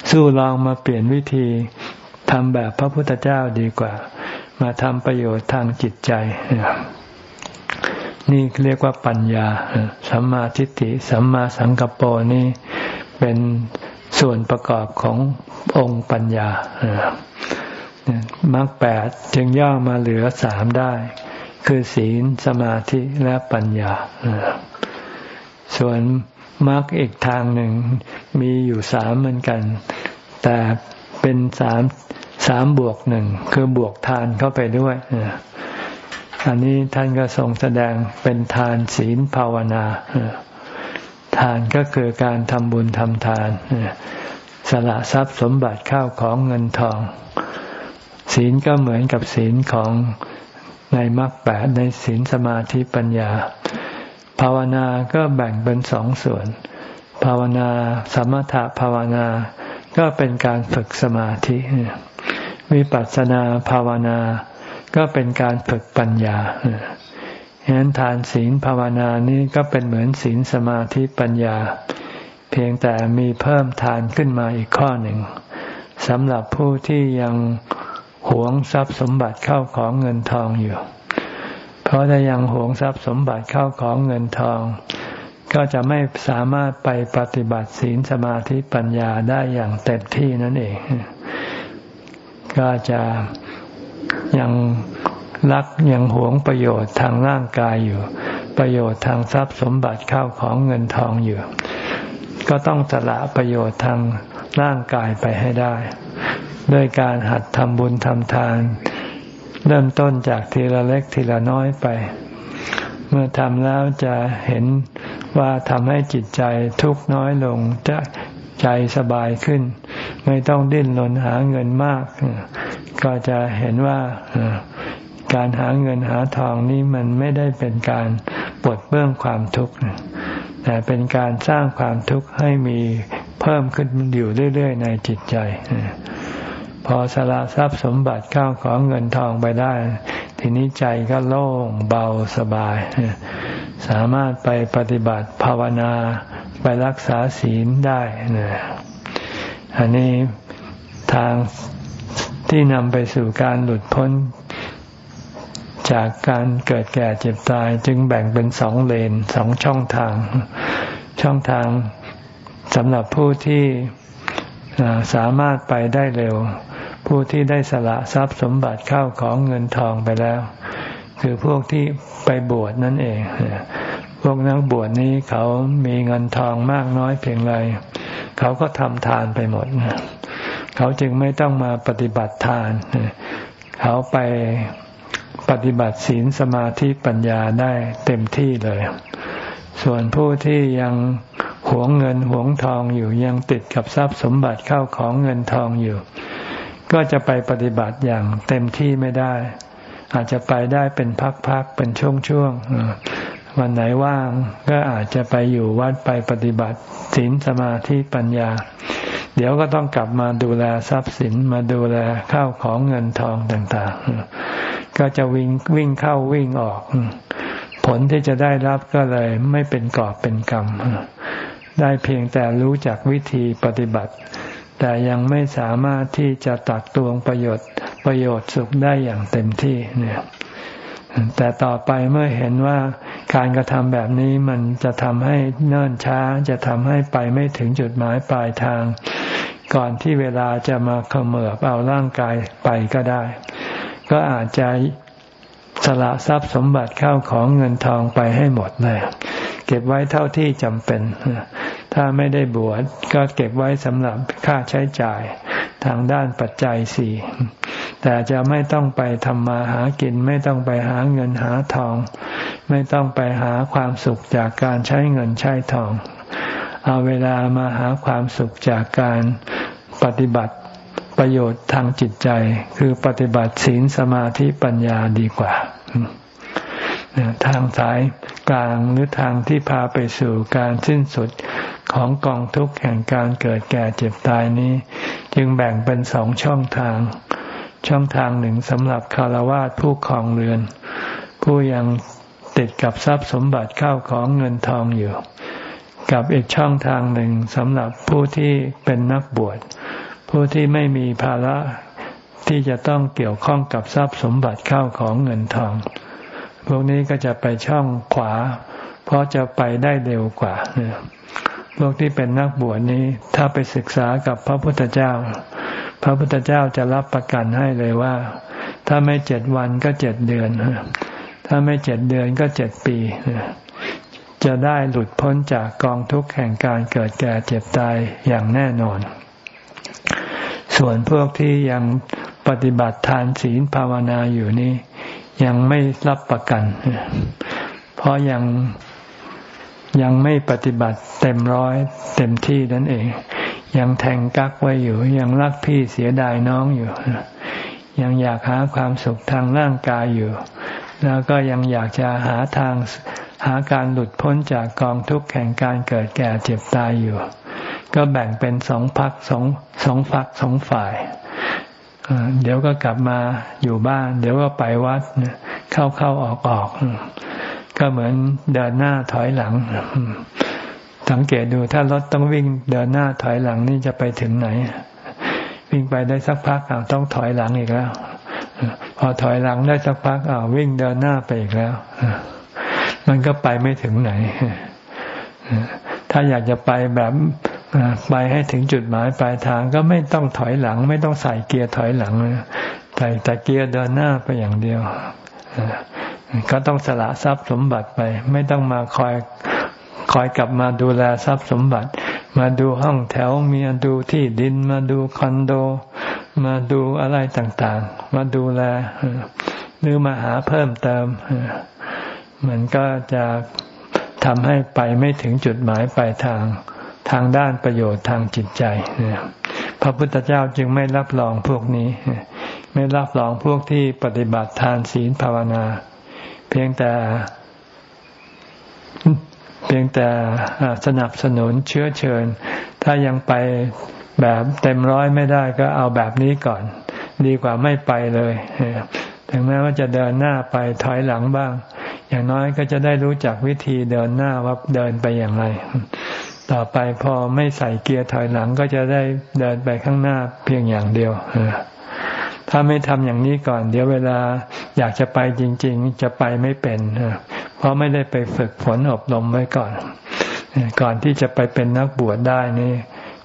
สู้ลองมาเปลี่ยนวิธีทำแบบพระพุทธเจ้าดีกว่า มาทำประโยชน์ทางจิตใจ นี่เรียกว่าปัญญาสัมมาทิฏฐิสัมมาสังกัปโปนี่เป็นส่วนประกอบขององค์ปัญญามรรคแปดจึงย่อมาเหลือสามได้ คือศีลสมาธิและปัญญา ส่วนมรรคอีกทางหนึ่งมีอยู่สามเหมือนกัน แต่เป็นสามสามบวกหนึ่งคือบวกทานเข้าไปด้วย อันนี้ท่านก็ทรงแสดงเป็นทานศีลภาวนา ทานก็คือการทำบุญทำทาน สละทรัพย์สมบัติข้าวของเงินทอง ศีลก็เหมือนกับศีลของในมรรคแปดในศีลสมาธิปัญญา ภาวนาก็แบ่งเป็นสองส่วน ภาวนาสมถภาวนาก็เป็นการฝึกสมาธิ วิปัสสนาภาวนา ก็เป็นการฝึกปัญญาฉะนั้นทานศีลภาวนานี้ก็เป็นเหมือนศีลสมาธิปัญญา เพียงแต่มีเพิ่มทานขึ้นมาอีกข้อหนึ่งสำหรับผู้ที่ยังหวงทรัพย์สมบัติเข้าของเงินทองอยู่ เพราะถ้ายังหวงทรัพย์สมบัติเข้าของเงินทอง ก็จะไม่สามารถไปปฏิบัติศีลสมาธิปัญญาได้อย่างเต็มที่นั่นเอง ก็จะ ยังรักยังหวงประโยชน์ทางร่างกายอยู่ ประโยชน์ทางทรัพย์สมบัติเข้าของเงินทองอยู่ ก็ต้องสละประโยชน์ทางร่างกายไปให้ได้ ด้วยการหัดทำบุญทำทาน เริ่มต้นจากทีละเล็กทีละน้อยไป เมื่อทำแล้วจะเห็นว่าทำให้จิตใจทุกน้อยลงจะใจสบายขึ้น ไม่ต้องดิ้นรนหาเงินมาก ก็จะเห็นว่าการหาเงินหาทองนี้มันไม่ได้เป็นการปลดเบื้องความทุกข์แต่เป็นการสร้างความทุกข์ให้มีเพิ่มขึ้นอยู่เรื่อย ๆ ในจิตใจ พอสละทรัพย์สมบัติข้าวของเงินทองไปได้ ทีนี้ใจก็โล่งเบาสบาย สามารถไปปฏิบัติภาวนาไปรักษาศีลได้นะอันนี้ทาง ที่นำไปสู่การหลุดพ้น จากการเกิดแก่เจ็บตายจึงแบ่งเป็นสองเลนสองช่องทาง ช่องทางสำหรับผู้ที่สามารถไปได้เร็ว ผู้ที่ได้สละทรัพย์สมบัติเข้าของเงินทองไปแล้ว คือพวกที่ไปบวชนั่นเอง พวกนักบวชนี้เขามีเงินทองมากน้อยเพียงไรเขาก็ทำทานไปหมด เขาจึงไม่ต้องมาปฏิบัติทาน เขาไปปฏิบัติศีลสมาธิปัญญาได้เต็มที่เลย ส่วนผู้ที่ยังหวงเงินหวงทองอยู่ยังติดกับทรัพย์สมบัติเข้าของเงินทองอยู่ ก็จะไปปฏิบัติอย่างเต็มที่ไม่ได้ อาจจะไปได้เป็นพักๆเป็นช่วงๆวันไหนว่างก็อาจจะไปอยู่วัดไปปฏิบัติศีลสมาธิปัญญา เดี๋ยวก็ต้องกลับมาดูแลทรัพย์สินมาดูแลข้าวของเงินทองต่างๆ ก็จะวิ่งวิ่งเข้าวิ่งออก ผลที่จะได้รับก็เลยไม่เป็นกอบเป็นกรรม ได้เพียงแต่รู้จักวิธีปฏิบัติ แต่ยังไม่สามารถที่จะตักตวงประโยชน์ประโยชน์สุขได้อย่างเต็มที่เนี่ย แต่ต่อไปเมื่อเห็นว่าการกระทำแบบนี้มันจะทำให้เนิ่นช้า จะทำให้ไปไม่ถึงจุดหมายปลายทาง ก่อนที่เวลาจะมาเขมือบเอาร่างกายไปก็ได้ ก็อาจจะสละทรัพย์สมบัติเข้าของเงินทองไปให้หมดเลยเก็บไว้เท่าที่จำเป็น ถ้าไม่ได้บวชก็เก็บไว้สำหรับค่าใช้จ่ายทางด้านปัจจัยสี่ แต่จะไม่ต้องไปทำมาหากิน ไม่ต้องไปหาเงินหาทอง ไม่ต้องไปหาความสุขจากการใช้เงินใช้ทอง เอาเวลามาหาความสุขจากการปฏิบัติประโยชน์ทางจิตใจ คือปฏิบัติศีลสมาธิปัญญาดีกว่า ทางสายกลางหรือทางที่พาไปสู่การสิ้นสุดของกองทุกข์แห่งการเกิดแก่เจ็บตายนี้ จึงแบ่งเป็นสองช่องทาง ช่องทางหนึ่งสำหรับคารวะผู้ครองเรือน ผู้ยังติดกับทรัพย์สมบัติเข้าของเงินทองอยู่ กับอีกช่องทางหนึ่งสำหรับผู้ที่เป็นนักบวช ผู้ที่ไม่มีภาระที่จะต้องเกี่ยวข้องกับทรัพย์สมบัติเข้าของเงินทอง พวกนี้ก็จะไปช่องขวา เพราะจะไปได้เร็วกว่าพวกที่เป็นนักบวชนี้ ถ้าไปศึกษากับพระพุทธเจ้า พระพุทธเจ้าจะรับประกันให้เลยว่า ถ้าไม่เจ็ดวันก็เจ็ดเดือน ถ้าไม่เจ็ดเดือนก็เจ็ดปี จะได้หลุดพ้นจากกองทุกข์แห่งการเกิดแก่เจ็บตายอย่างแน่นอน ส่วนพวกที่ยังปฏิบัติทานศีลภาวนาอยู่นี้ยังไม่รับประกัน เพราะยังยังไม่ปฏิบัติเต็มร้อยเต็มที่นั่นเอง ยังแทงกักไว้อยู่ ยังรักพี่เสียดายน้องอยู่ ยังอยากหาความสุขทางร่างกายอยู่ แล้วก็ยังอยากจะหาทางหาการหลุดพ้นจากกองทุกข์แห่งการเกิดแก่เจ็บตายอยู่ ก็แบ่งเป็นสองพักสองสองฝักสองฝ่ายเดี๋ยวก็กลับมาอยู่บ้าน เดี๋ยวก็ไปวัดเข้าเข้าออกออกก็เหมือนเดินหน้าถอยหลัง สังเกตดูถ้ารถต้องวิ่งเดินหน้าถอยหลังนี่จะไปถึงไหน วิ่งไปได้สักพักอ้าวต้องถอยหลังอีกแล้ว พอถอยหลังได้สักพักอ้าววิ่งเดินหน้าไปอีกแล้ว มันก็ไปไม่ถึงไหน ถ้าอยากจะไปแบบไปให้ถึงจุดหมายปลายทางก็ไม่ต้องถอยหลัง ไม่ต้องใส่เกียร์ถอยหลังใส่แต่เกียร์เดินหน้าไปอย่างเดียวก็ต้องสละทรัพย์สมบัติไป ไม่ต้องมาคอย คอยกลับมาดูแลทรัพย์สมบัติ มาดูห้องแถวมีดูที่ดินมาดูคอนโด มาดูอะไรต่างๆ มาดูแลหรือมาหาเพิ่มเติม มันก็จะทำให้ไปไม่ถึงจุดหมายปลายทางทางด้านประโยชน์ทางจิตใจพระพุทธเจ้าจึงไม่รับรองพวกนี้ ไม่รับรองพวกที่ปฏิบัติทานศีลภาวนา เพียงแต่ เพียงแต่สนับสนุนเชื้อเชิญ ถ้ายังไปแบบเต็มร้อยไม่ได้ก็เอาแบบนี้ก่อน ดีกว่าไม่ไปเลย ถึงแม้ว่าจะเดินหน้าไปถอยหลังบ้าง อย่างน้อยก็จะได้รู้จักวิธีเดินหน้าว่าเดินไปอย่างไร ต่อไปพอไม่ใส่เกียร์ถอยหลังก็จะได้เดินไปข้างหน้าเพียงอย่างเดียวถ้าไม่ทำอย่างนี้ก่อน เดี๋ยวเวลาอยากจะไปจริง ๆ จะไปไม่เป็นเราะไม่ได้ไปฝึกฝนอบรมไว้ก่อน ก่อนที่จะไปเป็นนักบวชได้นี่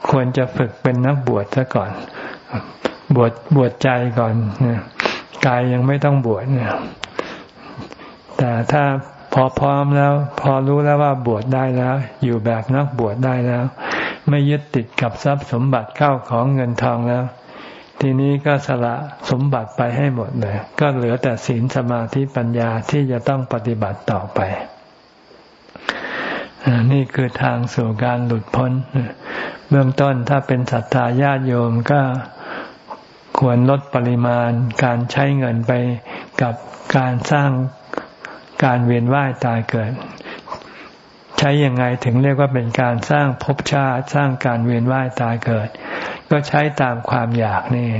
ควรจะฝึกเป็นนักบวชซะก่อน บวชบวชใจก่อนกายยังไม่ต้องบวชเนี่ยแต่ถ้าพอพร้อมแล้ว พอรู้แล้วว่าบวชได้แล้ว อยู่แบบนักบวชได้แล้ว ไม่ยึดติดกับทรัพย์สมบัติเข้าของเงินทองแล้ว ทีนี้ก็สละสมบัติไปให้หมดเลย ก็เหลือแต่ศีลสมาธิปัญญาที่จะต้องปฏิบัติต่อไป นี่คือทางสู่การหลุดพ้น เบื้องต้นถ้าเป็นศรัทธาญาติโยมก็ควรลดปริมาณการใช้เงินไปกับการสร้างการเวียนว่ายตายเกิด ใช้ยังไงถึงเรียกว่าเป็นการสร้างภพชาติสร้างการเวียนว่ายตายเกิด ก็ใช้ตามความอยากนี่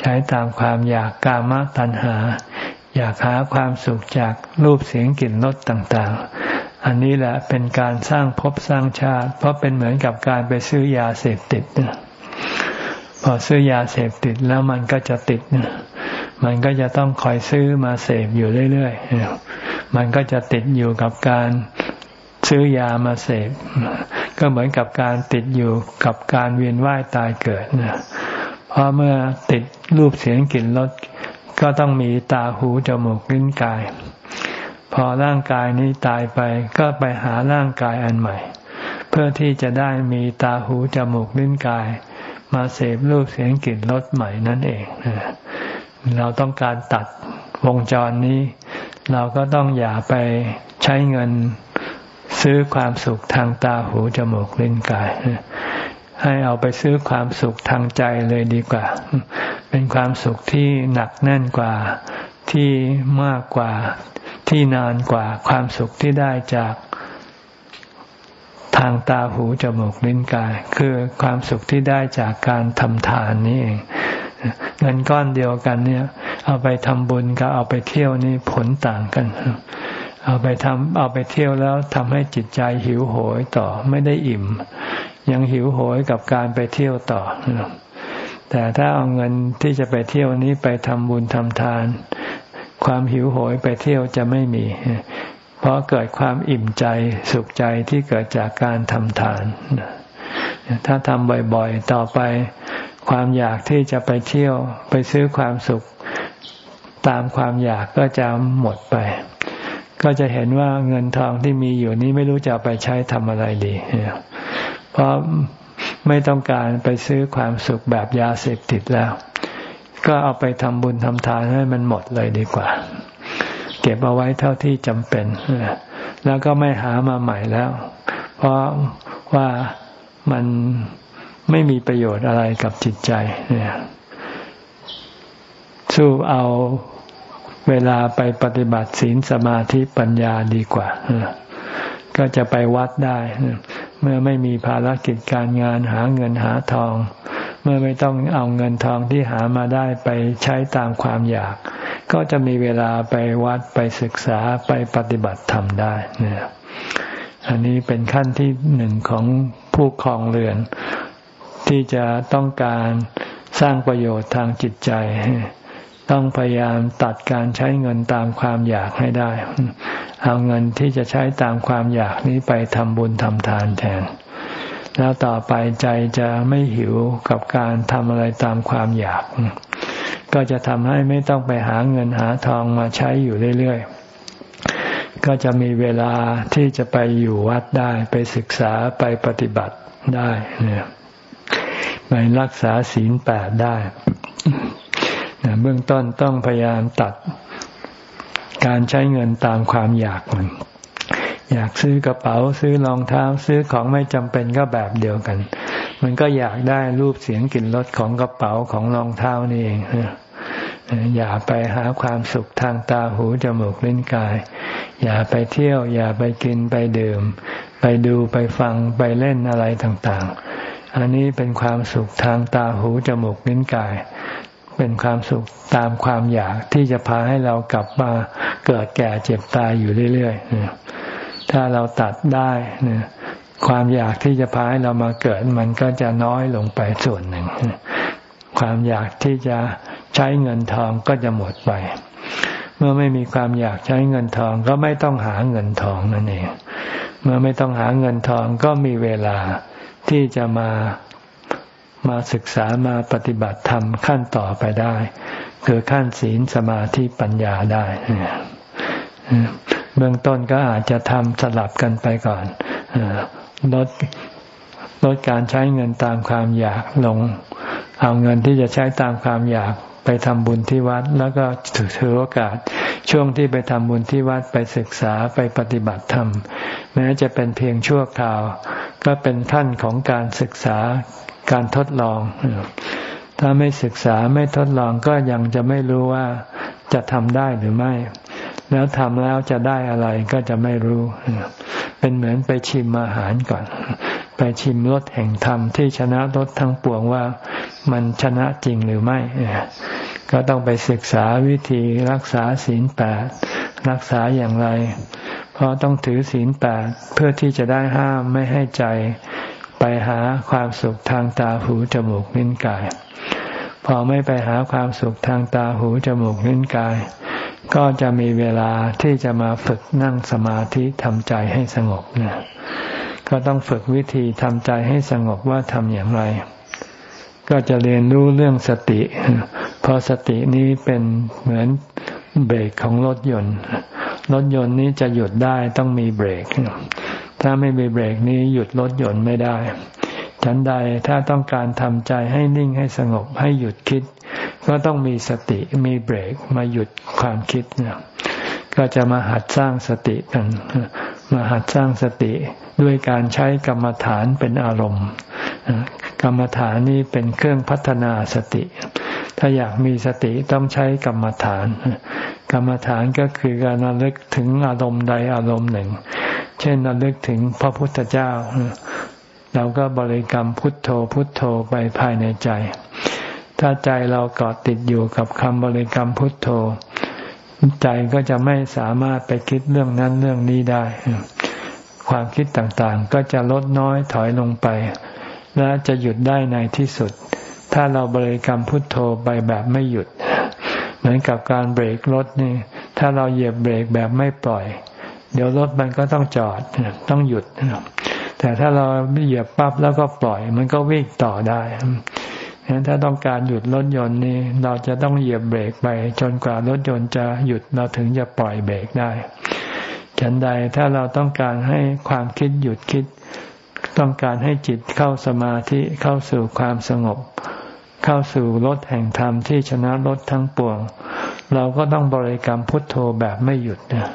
ใช้ตามความอยากกามตัณหา อยากหาความสุขจากรูปเสียงกลิ่นรสต่างๆ อันนี้แหละเป็นการสร้างภพสร้างชาติ เพราะเป็นเหมือนกับการไปซื้อยาเสพติดพอซื้อยาเสพติดแล้วมันก็จะติดมันก็จะต้องคอยซื้อมาเสพอยู่เรื่อยๆ มันก็จะติดอยู่กับการ ซื้อยามาเสพก็เหมือนกับการติดอยู่กับการเวียนว่ายตายเกิดนะเพราะเมื่อติดรูปเสียงกลิ่นรสก็ต้องมีตาหูจมูกลิ้นกาย พอร่างกายนี้ตายไปก็ไปหาร่างกายอันใหม่ เพื่อที่จะได้มีตาหูจมูกลิ้นกาย มาเสพรูปเสียงกลิ่นรสใหม่นั่นเองเราต้องการตัดวงจรนี้ เราก็ต้องอย่าไปใช้เงิน ซื้อความสุขทางตาหูจมูกลิ้นกาย ให้เอาไปซื้อความสุขทางใจเลยดีกว่า เป็นความสุขที่หนักแน่นกว่าที่มากกว่าที่นานกว่าความสุขที่ได้จากทางตาหูจมูกลิ้นกาย คือความสุขที่ได้จากการทำทานนี่เองเงินก้อนเดียวกันเนี่ย เอาไปทำบุญกับเอาไปเที่ยวนี่ผลต่างกัน เอาไปทำเอาไปเที่ยวแล้วทำให้จิตใจหิวโหยต่อไม่ได้อิ่ม ยังหิวโหยกับการไปเที่ยวต่อ แต่ถ้าเอาเงินที่จะไปเที่ยวนี้ไปทำบุญทำทาน ความหิวโหยไปเที่ยวจะไม่มี เพราะเกิดความอิ่มใจสุขใจที่เกิดจากการทำทาน ถ้าทำบ่อยๆต่อไป ความอยากที่จะไปเที่ยวไปซื้อความสุข ตามความอยากก็จะหมดไป ก็จะเห็นว่าเงินทองที่มีอยู่นี้ไม่รู้จะไปใช้ทำอะไรดี เพราะไม่ต้องการไปซื้อความสุขแบบยาเสพติดแล้ว ก็เอาไปทำบุญทำทานให้มันหมดเลยดีกว่า เก็บเอาไว้เท่าที่จำเป็น แล้วก็ไม่หามาใหม่แล้ว เพราะว่ามันไม่มีประโยชน์อะไรกับจิตใจเนี่ยสู้เอา เวลาไปปฏิบัติศีลสมาธิปัญญาดีกว่า ก็จะไปวัดได้ เมื่อไม่มีภารกิจการงานหาเงินหาทอง เมื่อไม่ต้องเอาเงินทองที่หามาได้ไปใช้ตามความอยาก ก็จะมีเวลาไปวัดไปศึกษาไปปฏิบัติธรรมได้เนี่ยอันนี้เป็นขั้นที่หนึ่งของผู้คลองเรือน ที่จะต้องการสร้างประโยชน์ทางจิตใจ ต้องพยายามตัดการใช้เงินตามความอยากให้ได้ เอาเงินที่จะใช้ตามความอยากนี้ไปทำบุญทำทานแทน แล้วต่อไปใจจะไม่หิวกับการทำอะไรตามความอยาก ก็จะทำให้ไม่ต้องไปหาเงินหาทองมาใช้อยู่เรื่อยๆ ก็จะมีเวลาที่จะไปอยู่วัดได้ ไปศึกษาไปปฏิบัติได้เนี่ยไปรักษาศีลแปดได้ เบื้องต้นต้องพยายามตัดการใช้เงินตามความอยากมันอยากซื้อกระเป๋าซื้อรองเท้าซื้อของไม่จำเป็นก็แบบเดียวกัน มันก็อยากได้รูปเสียงกลิ่นรสของกระเป๋าของรองเท้านี่เองอย่าไปหาความสุขทางตาหูจมูกลิ้นกาย อย่าไปเที่ยว อย่าไปกินไปดื่ม ไปดูไปฟังไปเล่นอะไรต่างๆ อันนี้เป็นความสุขทางตาหูจมูกนิ้นกาย เป็นความสุขตามความอยากที่จะพาให้เรากลับมาเกิดแก่เจ็บตายอยู่เรื่อยๆถ้าเราตัดได้ความอยากที่จะพาให้เรามาเกิด มันก็จะน้อยลงไปส่วนหนึ่ง ความอยากที่จะใช้เงินทองก็จะหมดไป เมื่อไม่มีความอยากใช้เงินทองก็ไม่ต้องหาเงินทองนั่นเอง เมื่อไม่ต้องหาเงินทองก็มีเวลาที่จะมา มาศึกษามาปฏิบัติธรรมขั้นต่อไปได้ คือขั้นศีลสมาธิปัญญาได้เบื้องต้นก็อาจจะทำสลับกันไปก่อนลดลดการใช้เงินตามความอยากลง เอาเงินที่จะใช้ตามความอยากไปทำบุญที่วัด แล้วก็ถือโอกาส ช่วงที่ไปทำบุญที่วัดไปศึกษาไปปฏิบัติธรรมแม้จะเป็นเพียงชั่วคราว ก็เป็นขั้นของการศึกษา การทดลอง ถ้าไม่ศึกษาไม่ทดลองก็ยังจะไม่รู้ว่าจะทำได้หรือไม่ แล้วทำแล้วจะได้อะไรก็จะไม่รู้ เป็นเหมือนไปชิมอาหารก่อน ไปชิมรสแห่งธรรมที่ชนะรสทั้งปวงว่ามันชนะจริงหรือไม่ ก็ต้องไปศึกษาวิธีรักษาศีลแปดรักษาอย่างไร เพราะต้องถือศีลแปดเพื่อที่จะได้ห้ามไม่ให้ใจ ไปหาความสุขทางตาหูจมูกลิ้นกาย พอไม่ไปหาความสุขทางตาหูจมูกลิ้นกาย ก็จะมีเวลาที่จะมาฝึกนั่งสมาธิทำใจให้สงบนี่ยก็ต้องฝึกวิธีทำใจให้สงบว่าทำอย่างไร ก็จะเรียนรู้เรื่องสติ เพราะสตินี้เป็นเหมือนเบรกของรถยนต์ รถยนต์นี้จะหยุดได้ต้องมีเบรก ถ้าไม่มีเบรกนี้หยุดรถยนต์ไม่ได้ฉันใดถ้าต้องการทำใจให้นิ่งให้สงบให้หยุดคิด ก็ต้องมีสติมีเบรกมาหยุดความคิดเนี่ยก็จะมาหัดสร้างสติกันมาหัดสร้างสติด้วยการใช้กรรมฐานเป็นอารมณ์ กรรมฐานนี้เป็นเครื่องพัฒนาสติ ถ้าอยากมีสติต้องใช้กรรมฐาน กรรมฐานก็คือการระลึกถึงอารมณ์ใดอารมณ์หนึ่ง เช่นระลึกถึงพระพุทธเจ้า เราก็บริกรรมพุทโธพุทโธไปภายในใจ ถ้าใจเราเกาะติดอยู่กับคำบริกรรมพุทโธ ใจก็จะไม่สามารถไปคิดเรื่องนั้นเรื่องนี้ได้ ความคิดต่างๆ ก็จะลดน้อยถอยลงไป และจะหยุดได้ในที่สุด ถ้าเราบริกรรมพุทโธไปแบบไม่หยุด เหมือนกับการเบรกรถนี่ ถ้าเราเหยียบเบรกแบบไม่ปล่อย เดี๋ยวรถมันก็ต้องจอดต้องหยุดแต่ถ้าเราเหยียบปั๊บแล้วก็ปล่อย มันก็วิ่งต่อได้ฉะนั้นถ้าต้องการหยุดรถยนต์นี่เราจะต้องเหยียบเบรกไป จนกว่ารถยนต์จะหยุดเราถึงจะปล่อยเบรกได้ ฉันใดถ้าเราต้องการให้ความคิดหยุดคิด ต้องการให้จิตเข้าสมาธิเข้าสู่ความสงบ เข้าสู่รถแห่งธรรมที่ชนะรถทั้งปวง เราก็ต้องบริกรรมพุทโธแบบไม่หยุดนะ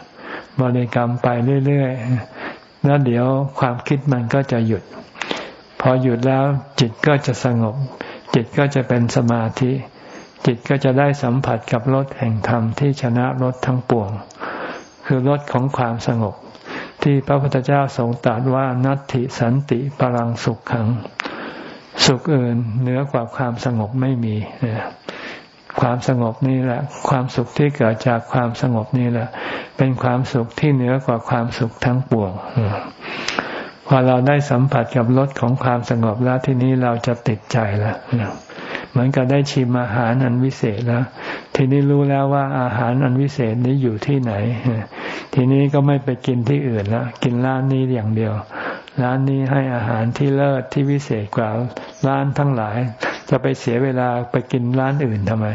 บริกรรมไปเรื่อยๆ แล้วเดี๋ยวความคิดมันก็จะหยุด พอหยุดแล้วจิตก็จะสงบ จิตก็จะเป็นสมาธิ จิตก็จะได้สัมผัสกับรถแห่งธรรมที่ชนะรถทั้งปวง คือรถของความสงบ ที่พระพุทธเจ้าทรงตรัสว่านัตติสันติพลังสุขขัง สุขอื่นเหนือกว่าความสงบไม่มี ความสงบนี่แหละ ความสุขที่เกิดจากความสงบนี่แหละ เป็นความสุขที่เหนือกว่าความสุขทั้งปวงพอเราได้สัมผัสกับรสของความสงบแล้วทีนี้เราจะติดใจแล้วเหมือนกับได้ชิมอาหารอันวิเศษแล้ว ทีนี้รู้แล้วว่าอาหารอันวิเศษนี้อยู่ที่ไหน ทีนี้ก็ไม่ไปกินที่อื่นแล้วกินร้านนี้อย่างเดียว ร้านนี้ให้อาหารที่เลิศที่วิเศษกว่าร้านทั้งหลาย จะไปเสียเวลาไปกินร้านอื่นทำไม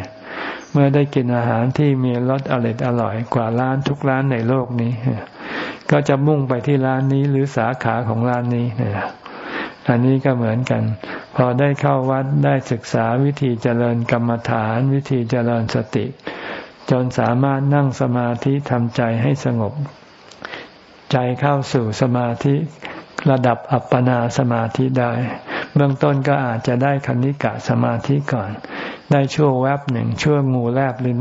เมื่อได้กินอาหารที่มีรสอร่อยอร่อยกว่าร้านทุกร้านในโลกนี้ ก็จะมุ่งไปที่ร้านนี้หรือสาขาของร้านนี้นะอันนี้ก็เหมือนกัน พอได้เข้าวัดได้ศึกษาวิธีเจริญกรรมฐาน วิธีเจริญสติ จนสามารถนั่งสมาธิทำใจให้สงบ ใจเข้าสู่สมาธิระดับอัปปนาสมาธิได้ เบื้องต้นก็อาจจะได้คณิกะสมาธิก่อน ได้ชั่วแวบหนึ่งชั่วงูแลบลิ้น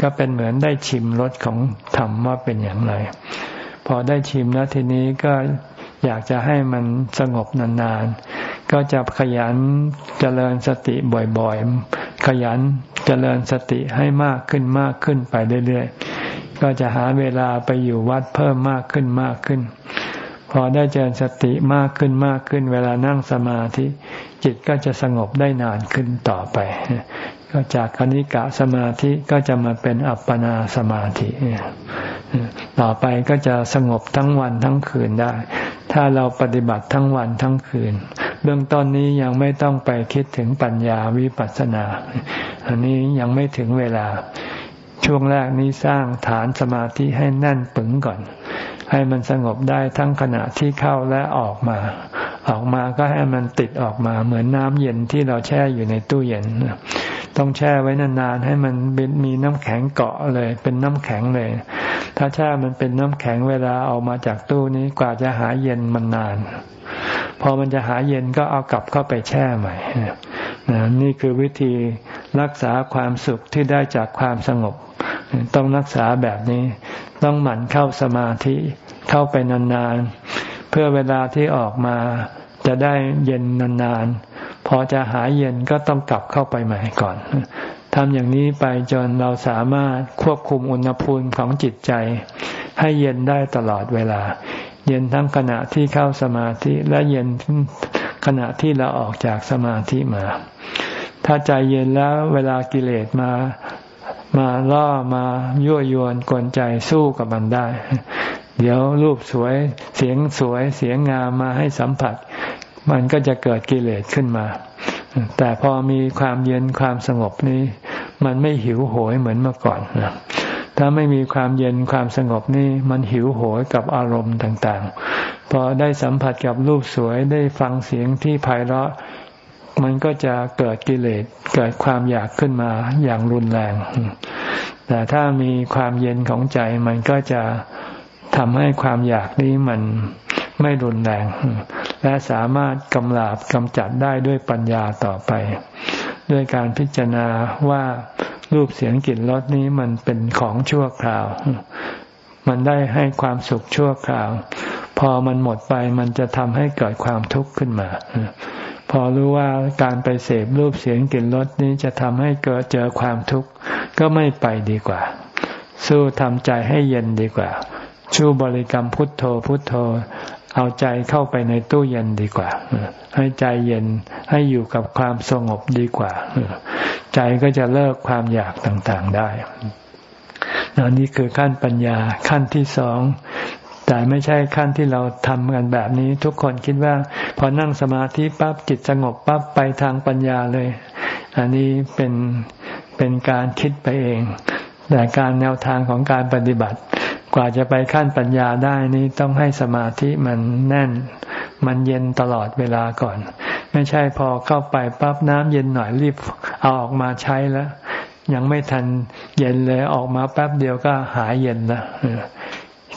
ก็เป็นเหมือนได้ชิมรสของธรรมว่าเป็นอย่างไร พอได้ชิมแล้วทีนี้ก็อยากจะให้มันสงบนานๆ ก็จะขยันเจริญสติบ่อยๆ ขยันเจริญสติให้มากขึ้นมากขึ้นไปเรื่อยๆ ก็จะหาเวลาไปอยู่วัดเพิ่มมากขึ้นมากขึ้น พอได้เจริญสติมากขึ้นมากขึ้น เวลานั่งสมาธิ จิตก็จะสงบได้นานขึ้นต่อไป ก็จากคณิกะสมาธิก็จะมาเป็นอัปปนาสมาธิต่อไปก็จะสงบทั้งวันทั้งคืนได้ ถ้าเราปฏิบัติทั้งวันทั้งคืน เบื้องต้นนี้ยังไม่ต้องไปคิดถึงปัญญาวิปัสสนา อันนี้ยังไม่ถึงเวลา ช่วงแรกนี้สร้างฐานสมาธิให้แน่นปึงก่อน ให้มันสงบได้ทั้งขณะที่เข้าและออกมา ออกมาก็ให้มันติดออกมา เหมือนน้ำเย็นที่เราแช่อยู่ในตู้เย็น ต้องแช่ไว้นานๆให้มันมีน้ำแข็งเกาะเลย เป็นน้ำแข็งเลย ถ้าแช่มันเป็นน้ำแข็งเวลาเอามาจากตู้นี้กว่าจะหายเย็นมันนาน พอมันจะหายเย็นก็เอากลับเข้าไปแช่ใหม่ นี่คือวิธีรักษาความสุขที่ได้จากความสงบ ต้องรักษาแบบนี้ ต้องหมั่นเข้าสมาธิเข้าไปนานๆ เพื่อเวลาที่ออกมาจะได้เย็นนานๆ พอจะหายเย็นก็ต้องกลับเข้าไปใหม่ก่อนทำอย่างนี้ไปจนเราสามารถควบคุมอุณหภูมิของจิตใจ ให้เย็นได้ตลอดเวลา เย็นทั้งขณะที่เข้าสมาธิและเย็น ขณะที่เราออกจากสมาธิมา ถ้าใจเย็นแล้วเวลากิเลสมามาล่อมายั่วยวนกวนใจสู้กับมันได้ เดี๋ยวรูปสวยเสียงสวยเสียงงามมาให้สัมผัส มันก็จะเกิดกิเลสขึ้นมา แต่พอมีความเย็นความสงบนี้ มันไม่หิวโหยเหมือนเมื่อก่อนนะถ้าไม่มีความเย็นความสงบนี่มันหิวโหยกับอารมณ์ต่างๆ พอได้สัมผัสกับรูปสวยได้ฟังเสียงที่ไพเราะ มันก็จะเกิดกิเลสเกิดความอยากขึ้นมาอย่างรุนแรง แต่ถ้ามีความเย็นของใจมันก็จะทำให้ความอยากนี้มันไม่รุนแรง และสามารถกำลาบกำจัดได้ด้วยปัญญาต่อไป ด้วยการพิจารณาว่ารูปเสียงกลิ่นรสนี้มันเป็นของชั่วคราว มันได้ให้ความสุขชั่วคราว พอมันหมดไปมันจะทำให้เกิดความทุกข์ขึ้นมา พอรู้ว่าการไปเสพรูปเสียงกลิ่นรสนี้จะทำให้เกิดเจอความทุกข์ก็ไม่ไปดีกว่า สู้ทำใจให้เย็นดีกว่าชูบริกรรมพุทโธพุทโธ เอาใจเข้าไปในตู้เย็นดีกว่า ให้ใจเย็นให้อยู่กับความสงบดีกว่า ใจก็จะเลิกความอยากต่างๆได้นนี่คือขั้นปัญญาขั้นที่สอง แต่ไม่ใช่ขั้นที่เราทำกันแบบนี้ ทุกคนคิดว่า พอนั่งสมาธิปั๊บจิตสงบปั๊บไปทางปัญญาเลย อันนี้เป็นเป็นการคิดไปเอง แต่การแนวทางของการปฏิบัติ กว่าจะไปขั้นปัญญาได้นี้ต้องให้สมาธิมันแน่น มันเย็นตลอดเวลาก่อน ไม่ใช่พอเข้าไปปั๊บน้ำเย็นหน่อยรีบเอาออกมาใช้แล้วยังไม่ทันเย็นเลยออกมาแป๊บเดียวก็หายเย็นละ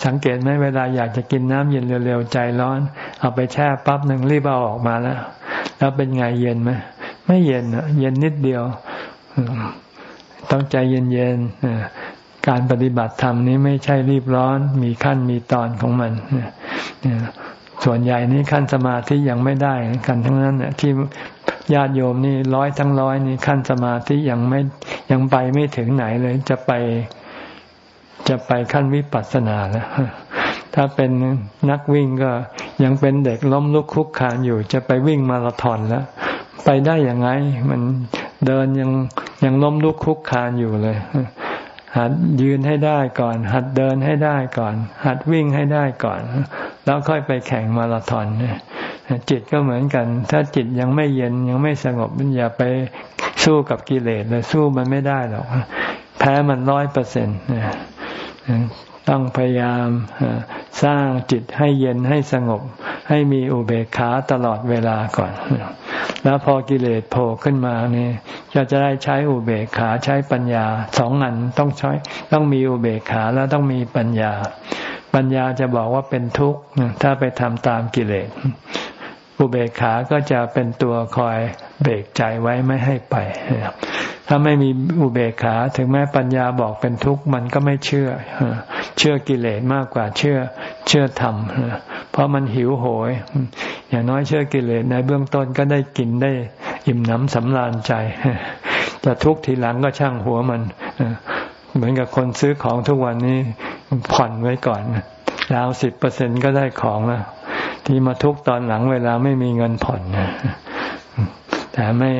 สังเกตไหมเวลาอยากจะกินน้ำเย็นเร็วๆใจร้อน เอาไปแช่ปั๊บหนึ่งรีบเอาออกมาแล้ว แล้วเป็นไงเย็นไหมไม่เย็นเย็นนิดเดียว ต้องใจเย็นๆการปฏิบัติธรรมนี้ไม่ใช่รีบร้อน มีขั้นมีตอนของมันส่วนใหญ่นี้ขั้นสมาธิยังไม่ได้กันทั้งนั้นเนี่ยที่ญาติโยมนี่ร้อยทั้งร้อยนี่ขั้นสมาธิยังไม่ยังไปไม่ถึงไหนเลยจะไป จะไปขั้นวิปัสสนาแล้วถ้าเป็นนักวิ่งก็ยังเป็นเด็กล้มลุกคุกคานอยู่ จะไปวิ่งมาราธอนแล้วไปได้ยังไง มันเดินยังยังล้มลุกคุกคานอยู่เลย หัดยืนให้ได้ก่อน หัดเดินให้ได้ก่อน หัดวิ่งให้ได้ก่อน แล้วค่อยไปแข่งมาราธอนจิตก็เหมือนกัน ถ้าจิตยังไม่เย็นยังไม่สงบมันอย่าไปสู้กับกิเลสเลยสู้มันไม่ได้หรอกแพ้มันร้อยเปอร์เซ็นต์ ต้องพยายามสร้างจิตให้เย็นให้สงบ ให้มีอุเบกขาตลอดเวลาก่อน แล้วพอกิเลสโผล่ขึ้นมานี่จะจะได้ใช้อุเบกขาใช้ปัญญาสองอันต้องใช้ต้องมีอุเบกขาแล้วต้องมีปัญญา ปัญญาจะบอกว่าเป็นทุกข์ถ้าไปทำตามกิเลส อุเบกขาก็จะเป็นตัวคอยเบรกใจไว้ไม่ให้ไป ถ้าไม่มีอุเบกขาถึงแม้ปัญญาบอกเป็นทุกข์มันก็ไม่เชื่อ เชื่อกิเลสมากกว่าเชื่อเชื่อธรรม เพราะมันหิวโหย อย่างน้อยเชื่อกิเลสในเบื้องต้นก็ได้กินได้อิ่มหนำสำราญใจ จะทุกข์ทีหลังก็ช่างหัวมัน เหมือนกับคนซื้อของทุกวันนี้ผ่อนไว้ก่อนราวสิบเปอร์เซ็นก็ได้ของแล้ว ที่มาทุกตอนหลังเวลาไม่มีเงินผ่อนแต่ไม่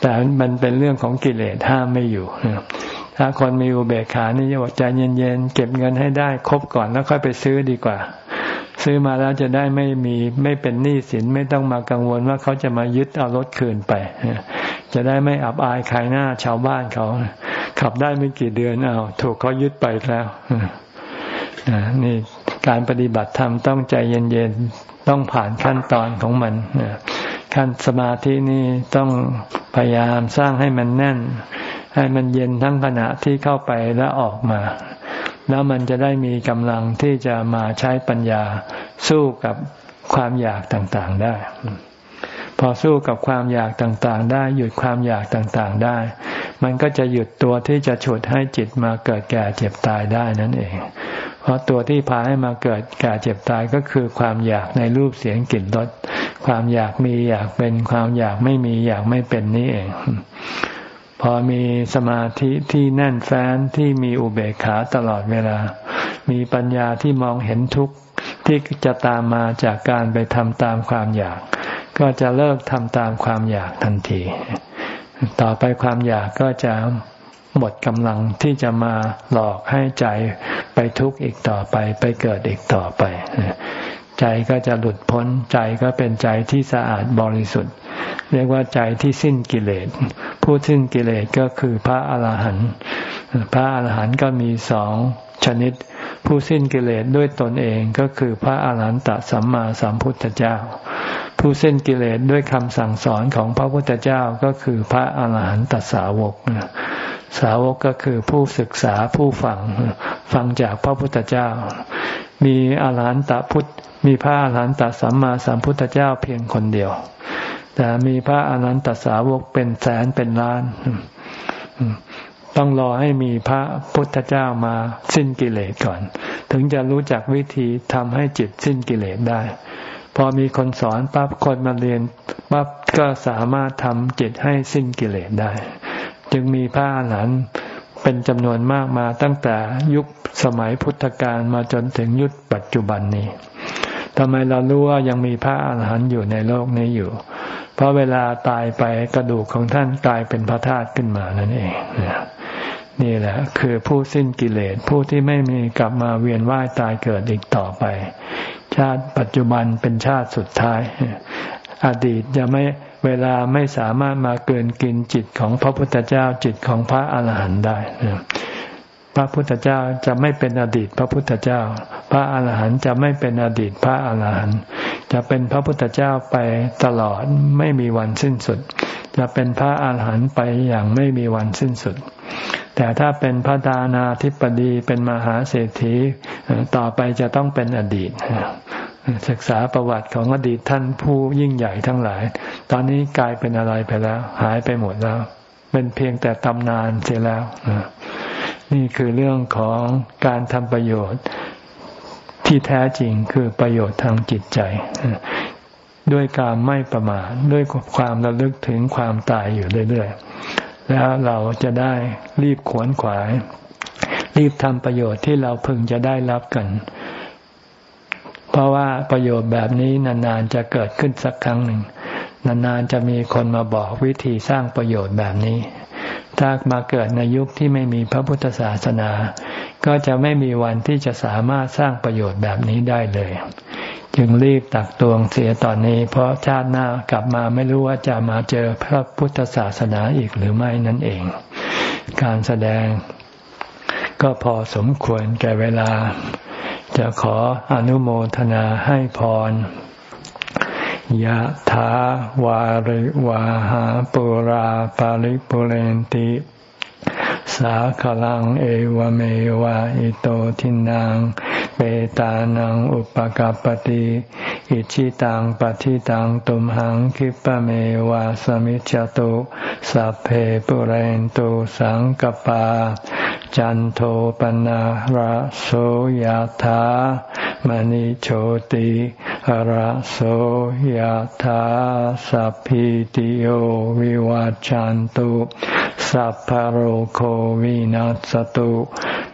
แต่มันเป็นเรื่องของกิเลสห้ามไม่อยู่ถ้าคนมีอุเบกขานี่จะบอกใจเย็นๆเก็บเงินให้ได้ครบก่อนแล้วค่อยไปซื้อดีกว่า ซื้อมาแล้วจะได้ไม่มีไม่เป็นหนี้สินไม่ต้องมากังวลว่าเขาจะมายึดเอารถคืนไปจะได้ไม่อับอายขายหน้าชาวบ้านเขา ขับได้ไม่กี่เดือนเอาถูกเขายึดไปแล้ว นี่การปฏิบัติธรรมต้องใจเย็นๆต้องผ่านขั้นตอนของมันขั้นสมาธินี่ต้องพยายามสร้างให้มันแน่น ให้มันเย็นทั้งขณะที่เข้าไปและออกมา แล้วมันจะได้มีกำลังที่จะมาใช้ปัญญาสู้กับความอยากต่างๆได้ พอสู้กับความอยากต่างๆ ได้ หยุดความอยากต่างๆได้ มันก็จะหยุดตัวที่จะฉุดให้จิตมาเกิดแก่เจ็บตายได้นั่นเอง เพราะตัวที่พาให้มาเกิดแก่เจ็บตายก็คือความอยากในรูปเสียงกลิ่นรสความอยากมีอยากเป็นความอยากไม่มีอยากไม่เป็นนี่เอง พอมีสมาธิที่แน่นแฟ้นที่มีอุเบกขาตลอดเวลา มีปัญญาที่มองเห็นทุกข์ที่จะตามมาจากการไปทำตามความอยาก ก็จะเลิกทำตามความอยากทันที ต่อไปความอยากก็จะหมดกำลังที่จะมาหลอกให้ใจไปทุกข์อีกต่อไป ไปเกิดอีกต่อไป ใจก็จะหลุดพ้นใจก็เป็นใจที่สะอาดบริสุทธิ์ เรียกว่าใจที่สิ้นกิเลส ผู้สิ้นกิเลสก็คือพระอาหารหันต์พระอาหารหันต์ก็มีสองชนิด ผู้สิ้นกิเลสด้วยตนเองก็คือพระอาหารหันตสัมมาสัมพุทธเจ้า ผู้สิ้นกิเลสด้วยคำสั่งสอนของพระพุทธเจ้าก็คือพระอาหารหันตสาวก สาวกก็คือผู้ศึกษาผู้ฟังฟังจากพระพุทธเจ้า มีอาหารหันตพุทธมีพระอาหารหันตสัมมาสัมพุทธเจ้าเพียงคนเดียว แต่มีพระอาหารหันตสาวกเป็นแสนเป็นล้านต้องรอให้มีพระพุทธเจ้ามาสิ้นกิเลสก่อน ถึงจะรู้จักวิธีทำให้จิตสิ้นกิเลสได้ พอมีคนสอนปั๊บคนมาเรียนปั๊บก็สามารถทำจิตให้สิ้นกิเลสได้ จึงมีพระอรหันต์เป็นจำนวนมากมาตั้งแต่ยุคสมัยพุทธกาลมาจนถึงยุคปัจจุบันนี้ทำไมเรารู้ว่ายังมีพระอรหันต์อยู่ในโลกนี้อยู่ เพราะเวลาตายไปกระดูกของท่านกลายเป็นพระธาตุขึ้นมานั่นเองนี่ นี่แหละ คือผู้สิ้นกิเลสผู้ที่ไม่มีกลับมาเวียนว่ายตายเกิดอีกต่อไป ชาติปัจจุบันเป็นชาติสุดท้าย อดีตจะไม่เวลาไม่สามารถมาเกินกินจิตของพระพุทธเจ้าจิตของพระอาหารหันต์ได้ พระพุทธเจ้าจะไม่เป็นอดีตพระพุทธเจ้า พระอาหารหันต์จะไม่เป็นอดีตพระอาหารหันต์จะเป็นพระพุทธเจ้าไปตลอดไม่มีวันสิ้นสุด จะเป็นพระอาหารหันต์ไปอย่างไม่มีวันสิ้นสุด แต่ถ้าเป็นพระดานาธิปดีเป็นมหาเศรษฐีต่อไปจะต้องเป็นอดีตศึกษาประวัติของอดีตท่านผู้ยิ่งใหญ่ทั้งหลาย ตอนนี้กลายเป็นอะไรไปแล้ว หายไปหมดแล้ว เป็นเพียงแต่ตำนานเสียแล้ว นี่คือเรื่องของการทำประโยชน์ที่แท้จริงคือประโยชน์ทางจิตใจ ด้วยการไม่ประมาทด้วยความระลึกถึงความตายอยู่เรื่อยๆ แล้วเราจะได้รีบขวนขวาย รีบทำประโยชน์ที่เราพึงจะได้รับกัน เพราะว่าประโยชน์แบบนี้นานๆจะเกิดขึ้นสักครั้งหนึ่งนานๆจะมีคนมาบอกวิธีสร้างประโยชน์แบบนี้ ถ้ามาเกิดในยุคที่ไม่มีพระพุทธศาสนา ก็จะไม่มีวันที่จะสามารถสร้างประโยชน์แบบนี้ได้เลย จึงรีบตักตวงเสียตอนนี้ เพราะชาติหน้ากลับมาไม่รู้ว่าจะมาเจอพระพุทธศาสนาอีกหรือไม่นั่นเอง การแสดงก็พอสมควรแก่เวลา จะขออนุโมทนาให้พร ยะถาวาริวาหาปุราปาริปุเรนติ สาขลังเอวเมวะอิโตทินัง เปตานังอุปกาปติอิชิตังปฏิตังตุมหังคิปะเมวะสมิจจตุสัพเพปุเรนตุสังกปา จันโทปนะระโสยธามณิโชติระโสยธาสัพพิติโยวิวัจจันตุสัพพโรโควินัสตุ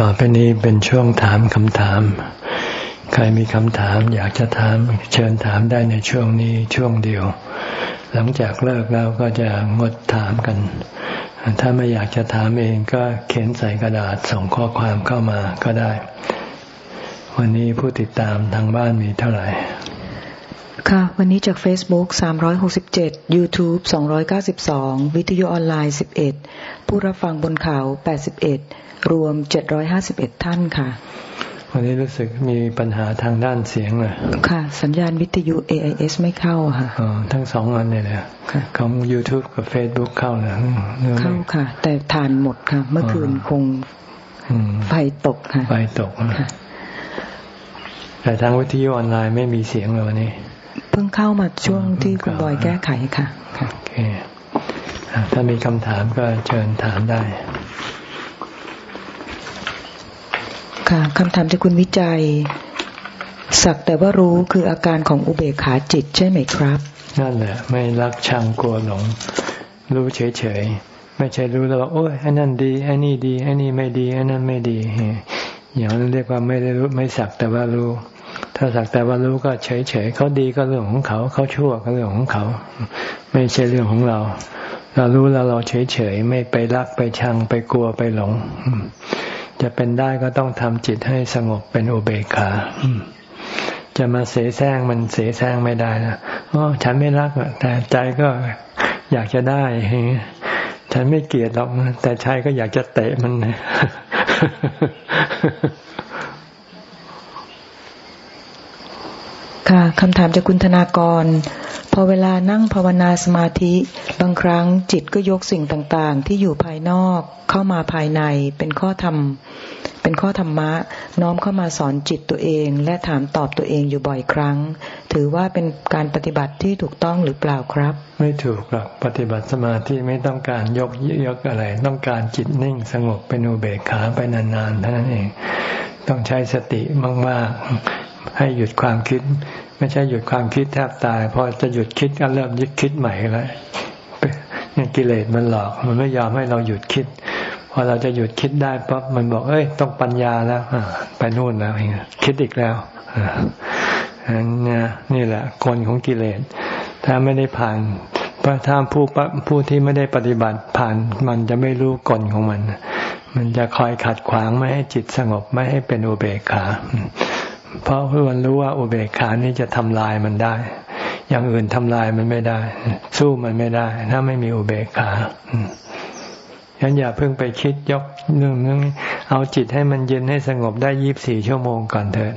ต่อไปนี้เป็นช่วงถามคำถาม ใครมีคำถามอยากจะถามเชิญถามได้ในช่วงนี้ช่วงเดียว หลังจากเลิกแล้วก็จะงดถามกัน ถ้าไม่อยากจะถามเองก็เขียนใส่กระดาษส่งข้อความเข้ามาก็ได้ วันนี้ผู้ติดตามทางบ้านมีเท่าไหร่ ค่ะ วันนี้จาก Facebook 367 YouTube 292 วิทยุออนไลน์ 11 ผู้รับฟังบนเขา 81รวมเจ็ดร้อยห้าสิบเอ็ดท่านค่ะ วันนี้รู้สึกมีปัญหาทางด้านเสียงเลยค่ะ สัญญาณวิทยุ AIS ไม่เข้าค่ะอ๋อทั้งสองอันเลยเลยของ YouTube กับ Facebook เข้าเลยเข้าค่ะ แต่ทานหมดค่ะ เมื่อคืนคงไฟตกค่ะ ไฟตกแต่ทางวิทยุออนไลน์ไม่มีเสียงเลยวันนี้ เพิ่งเข้ามาช่วงที่คุณบอยแก้ไขค่ะ โอเค ถ้ามีคำถามก็เชิญถามได้ ค่ะคำถามจากคุณวิจัย สักแต่ว่ารู้คืออาการของอุเบกขาจิตใช่ไหมครับ นั่นแหละ ไม่รักชังกลัวหลง รู้เฉยๆ ไม่ใช่รู้แล้วว่าโอ้ยไอ้นั่นดีไอ้นี่ดีไอ้นี่ไม่ดีไอ้นั่นไม่ดี อย่างนั้นเรียกว่าไม่ได้รู้ไม่สักแต่ว่ารู้ ถ้าสักแต่ว่ารู้ก็เฉยๆเขาดีก็เรื่องของเขาเขาชั่วก็เรื่องของเขา ไม่ใช่เรื่องของเรา เรารู้แล้วเราเฉยๆไม่ไปรักไปชังไปกลัวไปหลง จะเป็นได้ก็ต้องทำจิตให้สงบเป็นอุเบกขาจะมาเสแสร้งมันเสแสร้งไม่ได้นะอ๋อฉันไม่รักแต่ใจก็อยากจะได้ ฉันไม่เกลียดหรอกแต่ใจก็อยากจะเตะมันค่ะคำถามจากคุณธนากร พอเวลานั่งภาวนาสมาธิ บางครั้งจิตก็ยกสิ่งต่างๆ ที่อยู่ภายนอกเข้ามาภายในเป็นข้อธรรม เป็นข้อธรรมะ น้อมเข้ามาสอนจิตตัวเอง และถามตอบตัวเองอยู่บ่อยครั้ง ถือว่าเป็นการปฏิบัติที่ถูกต้องหรือเปล่าครับ ไม่ถูกหรอกปฏิบัติสมาธิไม่ต้องการยกยกอะไร ต้องการจิตนิ่งสงบเป็นอุเบกขาไปนานๆเท่านั้นเอง ต้องใช้สติมากๆ ให้หยุดความคิด ไม่ใช่หยุดความคิดแทบตายพอจะหยุดคิดก็เริ่มยึดคิดใหม่แล้วเนี่ยกิเลสมันหลอก มันไม่ยอมให้เราหยุดคิดพอเราจะหยุดคิดได้ปั๊บมันบอก เอ้ย ต้องปัญญาแล้วไปนู่นแล้วคิดอีกแล้วนี่นี่แหละคนของกิเลส ถ้าไม่ได้ผ่านพระถ้าผู้ผู้ที่ไม่ได้ปฏิบัติผ่าน มันจะไม่รู้กลของมัน มันจะคอยขัดขวางไม่ให้จิตสงบไม่ให้เป็นอุเบกขา เพราะเพื่อนรู้ว่าอุเบกขานี้จะทำลายมันได้ อย่างอื่นทำลายมันไม่ได้ สู้มันไม่ได้ ถ้าไม่มีอุเบกขาฉะนั้นอย่าเพิ่งไปคิดยกเรื่องนึงเอาจิตให้มันเย็นให้สงบได้ยี่บสี่ชั่วโมงก่อนเถิด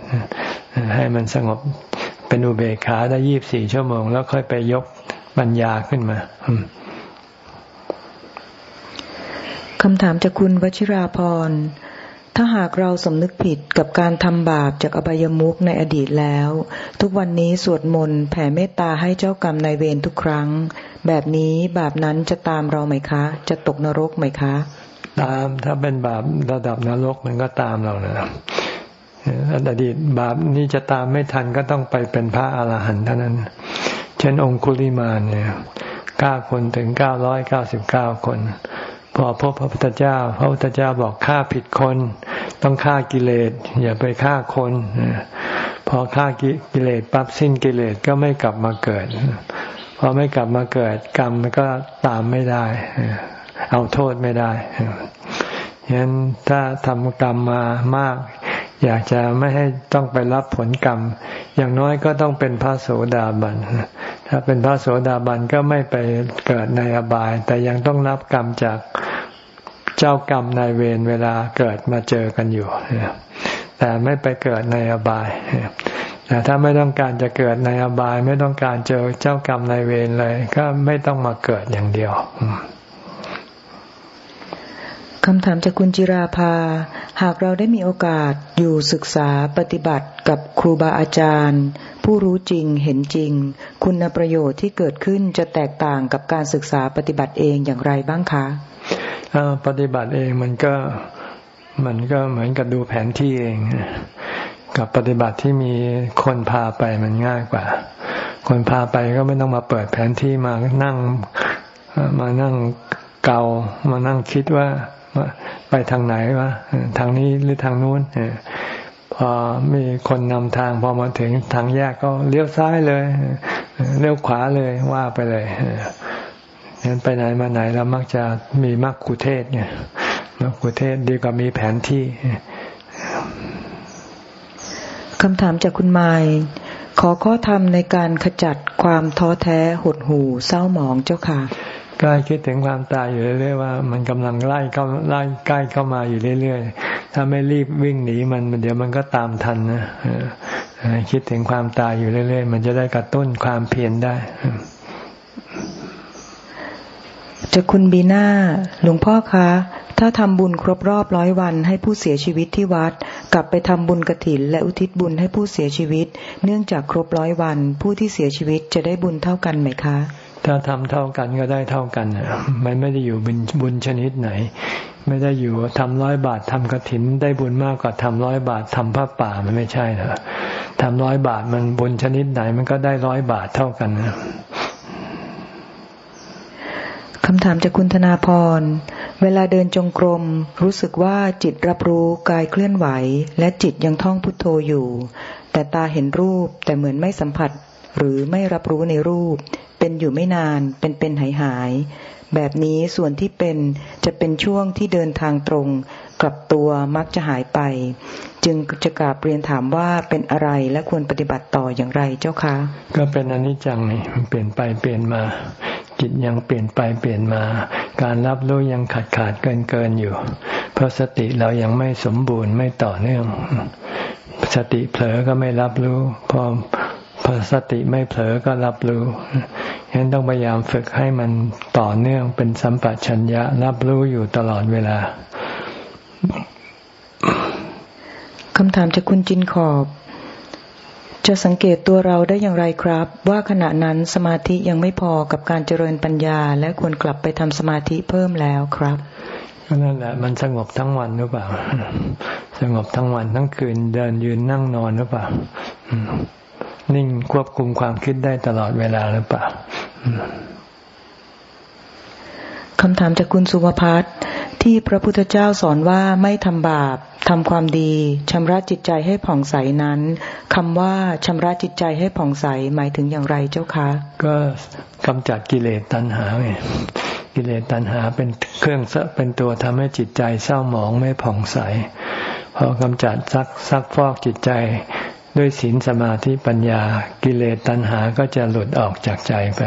ให้มันสงบเป็นอุเบกขาได้ยี่บสี่ชั่วโมง แล้วค่อยไปยกปัญญาขึ้นมาคำถามจากคุณวชิราพร ถ้าหากเราสำนึกผิดกับการทำบาปจากอบายมุกในอดีตแล้ว ทุกวันนี้สวดมนต์แผ่เมตตาให้เจ้ากรรมนายเวรทุกครั้ง แบบนี้บาปนั้นจะตามเราไหมคะ จะตกนรกไหมคะ ตามถ้าเป็นบาประดับนรกมันก็ตามเรานะอดีตบาปนี้จะตามไม่ทันก็ต้องไปเป็นพระอาหารหันต์เท่านั้น เช่นองคุลิมานเนี่ยเก้าคนถึงเก้าร้อยเก้าสิบเก้าคน พอพบพระพุทธเจ้า พระพุทธเจ้าบอกฆ่าผิดคน ต้องฆ่ากิเลส อย่าไปฆ่าคนพอฆ่ากิเลสปั๊บสิ้นกิเลสก็ไม่กลับมาเกิดพอไม่กลับมาเกิดกรรมก็ตามไม่ได้ เอาโทษไม่ได้ฉะนั้นถ้าทำกรรมมามาก อยากจะไม่ให้ต้องไปรับผลกรรม อย่างน้อยก็ต้องเป็นพระโสดาบันถ้าเป็นพระโสดาบันก็ไม่ไปเกิดในอบาย แต่ยังต้องรับกรรมจาก เจ้ากรรมนายเวรเวลาเกิดมาเจอกันอยู่แต่ไม่ไปเกิดในอบายแต่ถ้าไม่ต้องการจะเกิดในอบาย ไม่ต้องการเจอเจ้ากรรมนายเวรเลย ก็ไม่ต้องมาเกิดอย่างเดียวคำถามจากคุณจิราภา หากเราได้มีโอกาสอยู่ศึกษาปฏิบัติกับครูบาอาจารย์ ผู้รู้จริงเห็นจริง คุณประโยชน์ที่เกิดขึ้นจะแตกต่างกับการศึกษาปฏิบัติเองอย่างไรบ้างคะ ถ้าปฏิบัติเองมันก็มันก็เหมือนกับดูแผนที่เอง กับปฏิบัติที่มีคนพาไปมันง่ายกว่า คนพาไปก็ไม่ต้องมาเปิดแผนที่มานั่งมานั่งเกามานั่งคิดว่าไปทางไหนวะทางนี้หรือทางนู้นพอมีคนนำทางพอมาถึงทางแยกก็เลี้ยวซ้ายเลยเลี้ยวขวาเลยว่าไปเลย งั้นไปไหนมาไหนเรามักจะมีมักคุเทศเนี่ยมักคุเทศดีกว่ามีแผนที่คำถามจากคุณไมขอข้อธรรมในการขจัดความท้อแท้หดหู่เศร้าหมองเจ้าค่ะก็คิดถึงความตายอยู่เรื่อยๆว่า มันกำลังไล่เข้าไล่ใกล้เข้ามาอยู่เรื่อยๆ ถ้าไม่รีบวิ่งหนีมันเดี๋ยวมันก็ตามทันนะคิดถึงความตายอยู่เรื่อยๆ มันจะได้กระตุ้นความเพียรได้ จะคุณบีนาหลวงพ่อคะ ถ้าทำบุญครบรอบร้อยวันให้ผู้เสียชีวิตที่วัด กลับไปทำบุญกระถิน และอุทิศบุญให้ผู้เสียชีวิต เนื่องจากครบร้อยวัน ผู้ที่เสียชีวิตจะได้บุญเท่ากันไหมคะ ถ้าทำเท่ากันก็ได้เท่ากันมันไม่ได้อยู่บุญบุญชนิดไหน ไม่ได้อยู่ทำร้อยบาททำกระถิน ได้บุญมากกว่าทำร้อยบาททำผ้าป่ามันไม่ใช่นะทำร้อยบาทมันบุญชนิดไหน มันก็ได้ร้อยบาทเท่ากันนะ คำถามจากคุณธนาพร เวลาเดินจงกรม รู้สึกว่าจิตรับรู้กายเคลื่อนไหว และจิตยังท่องพุทโธอยู่ แต่ตาเห็นรูปแต่เหมือนไม่สัมผัส หรือไม่รับรู้ในรูป เป็นอยู่ไม่นานเป็นเป็นหายหายแบบนี้ส่วนที่เป็นจะเป็นช่วงที่เดินทางตรง กลับตัวมักจะหายไป จึงจะกราบเรียนถามว่าเป็นอะไรและควรปฏิบัติต่ออย่างไรเจ้าคะ ก็เป็นอนิจจังนี่มันเปลี่ยนไปเปลี่ยนมาจิตยังเปลี่ยนไปเปลี่ยนมา การรับรู้ยังขาดขาดเกินเกินอยู่ เพราะสติเรายังไม่สมบูรณ์ไม่ต่อเนื่อง สติเผลอก็ไม่รับรู้ พอพอสติไม่เผลอก็รับรู้ฉะนั้นต้องพยายามฝึกให้มันต่อเนื่องเป็นสัมปชัญญะรับรู้อยู่ตลอดเวลา คำถามจากคุณจินขอบ จะสังเกตตัวเราได้อย่างไรครับ ว่าขณะนั้นสมาธิยังไม่พอกับการเจริญปัญญา และควรกลับไปทำสมาธิเพิ่มแล้วครับก็นั่นแหละมันสงบทั้งวันหรือเปล่า สงบทั้งวันทั้งคืนเดินยืนนั่งนอนหรือเปล่านิ่งควบคุมความคิดได้ตลอดเวลาหรือเปล่าคำถามจากคุณสุภพัฒน์ ที่พระพุทธเจ้าสอนว่าไม่ทำบาปทำความดีชำระจิตใจให้ผ่องใสนั้นคำว่าชำระจิตใจให้ผ่องใสหมายถึงอย่างไรเจ้าคะ ก็กำจัดกิเลสตัณหาไงกิเลสตัณหาเป็นเครื่องเป็นตัวทำให้จิตใจเศร้าหมองไม่ผ่องใส พอกำจัดซักซักฟอกจิตใจด้วยศีลสมาธิปัญญา กิเลสตัณหาก็จะหลุดออกจากใจไป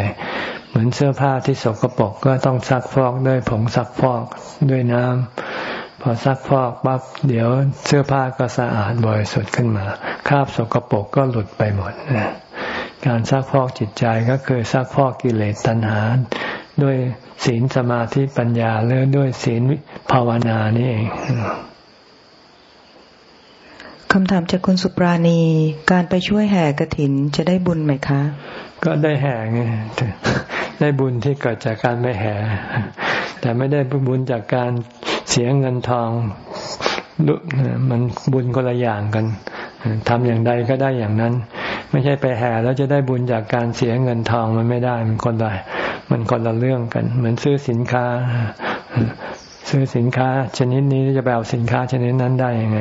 เหมือนเสื้อผ้าที่สกปรกก็ต้องซักฟอกด้วยผงซักฟอกด้วยน้ำพอซักฟอกปั๊บเดี๋ยวเสื้อผ้าก็สะอาดบริสุทธิ์ขึ้นมา คราบสกปรกก็หลุดไปหมดการซักฟอกจิตใจก็คือซักฟอกกิเลสตัณหา ด้วยศีลสมาธิปัญญาหรือด้วยศีลภาวนานี่เองคำถามจากคุณสุปราณี การไปช่วยแห่กระถินจะได้บุญไหมคะ ก็ได้แห่ไงได้บุญที่เกิดจากการไม่แห่ แต่ไม่ได้บุญจากการเสียเงินทองมันบุญคนละอย่างกันทำอย่างใดก็ได้อย่างนั้น ไม่ใช่ไปแห่แล้วจะได้บุญจากการเสียเงินทองมันไม่ได้มันคนละมันคนละเรื่องกัน เหมือนซื้อสินค้า ซื้อสินค้า ชนิดนี้จะไปเอาสินค้าชนิดนั้นได้ยังไง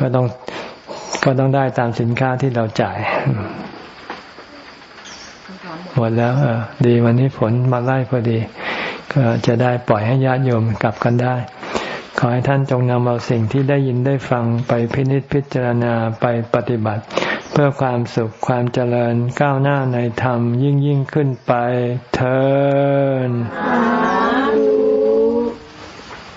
ก็ต้องก็ต้องได้ตามสินค้าที่เราจ่าย หมดแล้ว เออ ดีวันนี้ฝนมาไล่พอดี ก็จะได้ปล่อยให้ญาติโยมกลับกันได้ ขอให้ท่านจงนำเอาสิ่งที่ได้ยินได้ฟังไปพินิจพิจารณาไปปฏิบัติ เพื่อความสุขความเจริญก้าวหน้าในธรรมยิ่งยิ่งขึ้นไปเทอ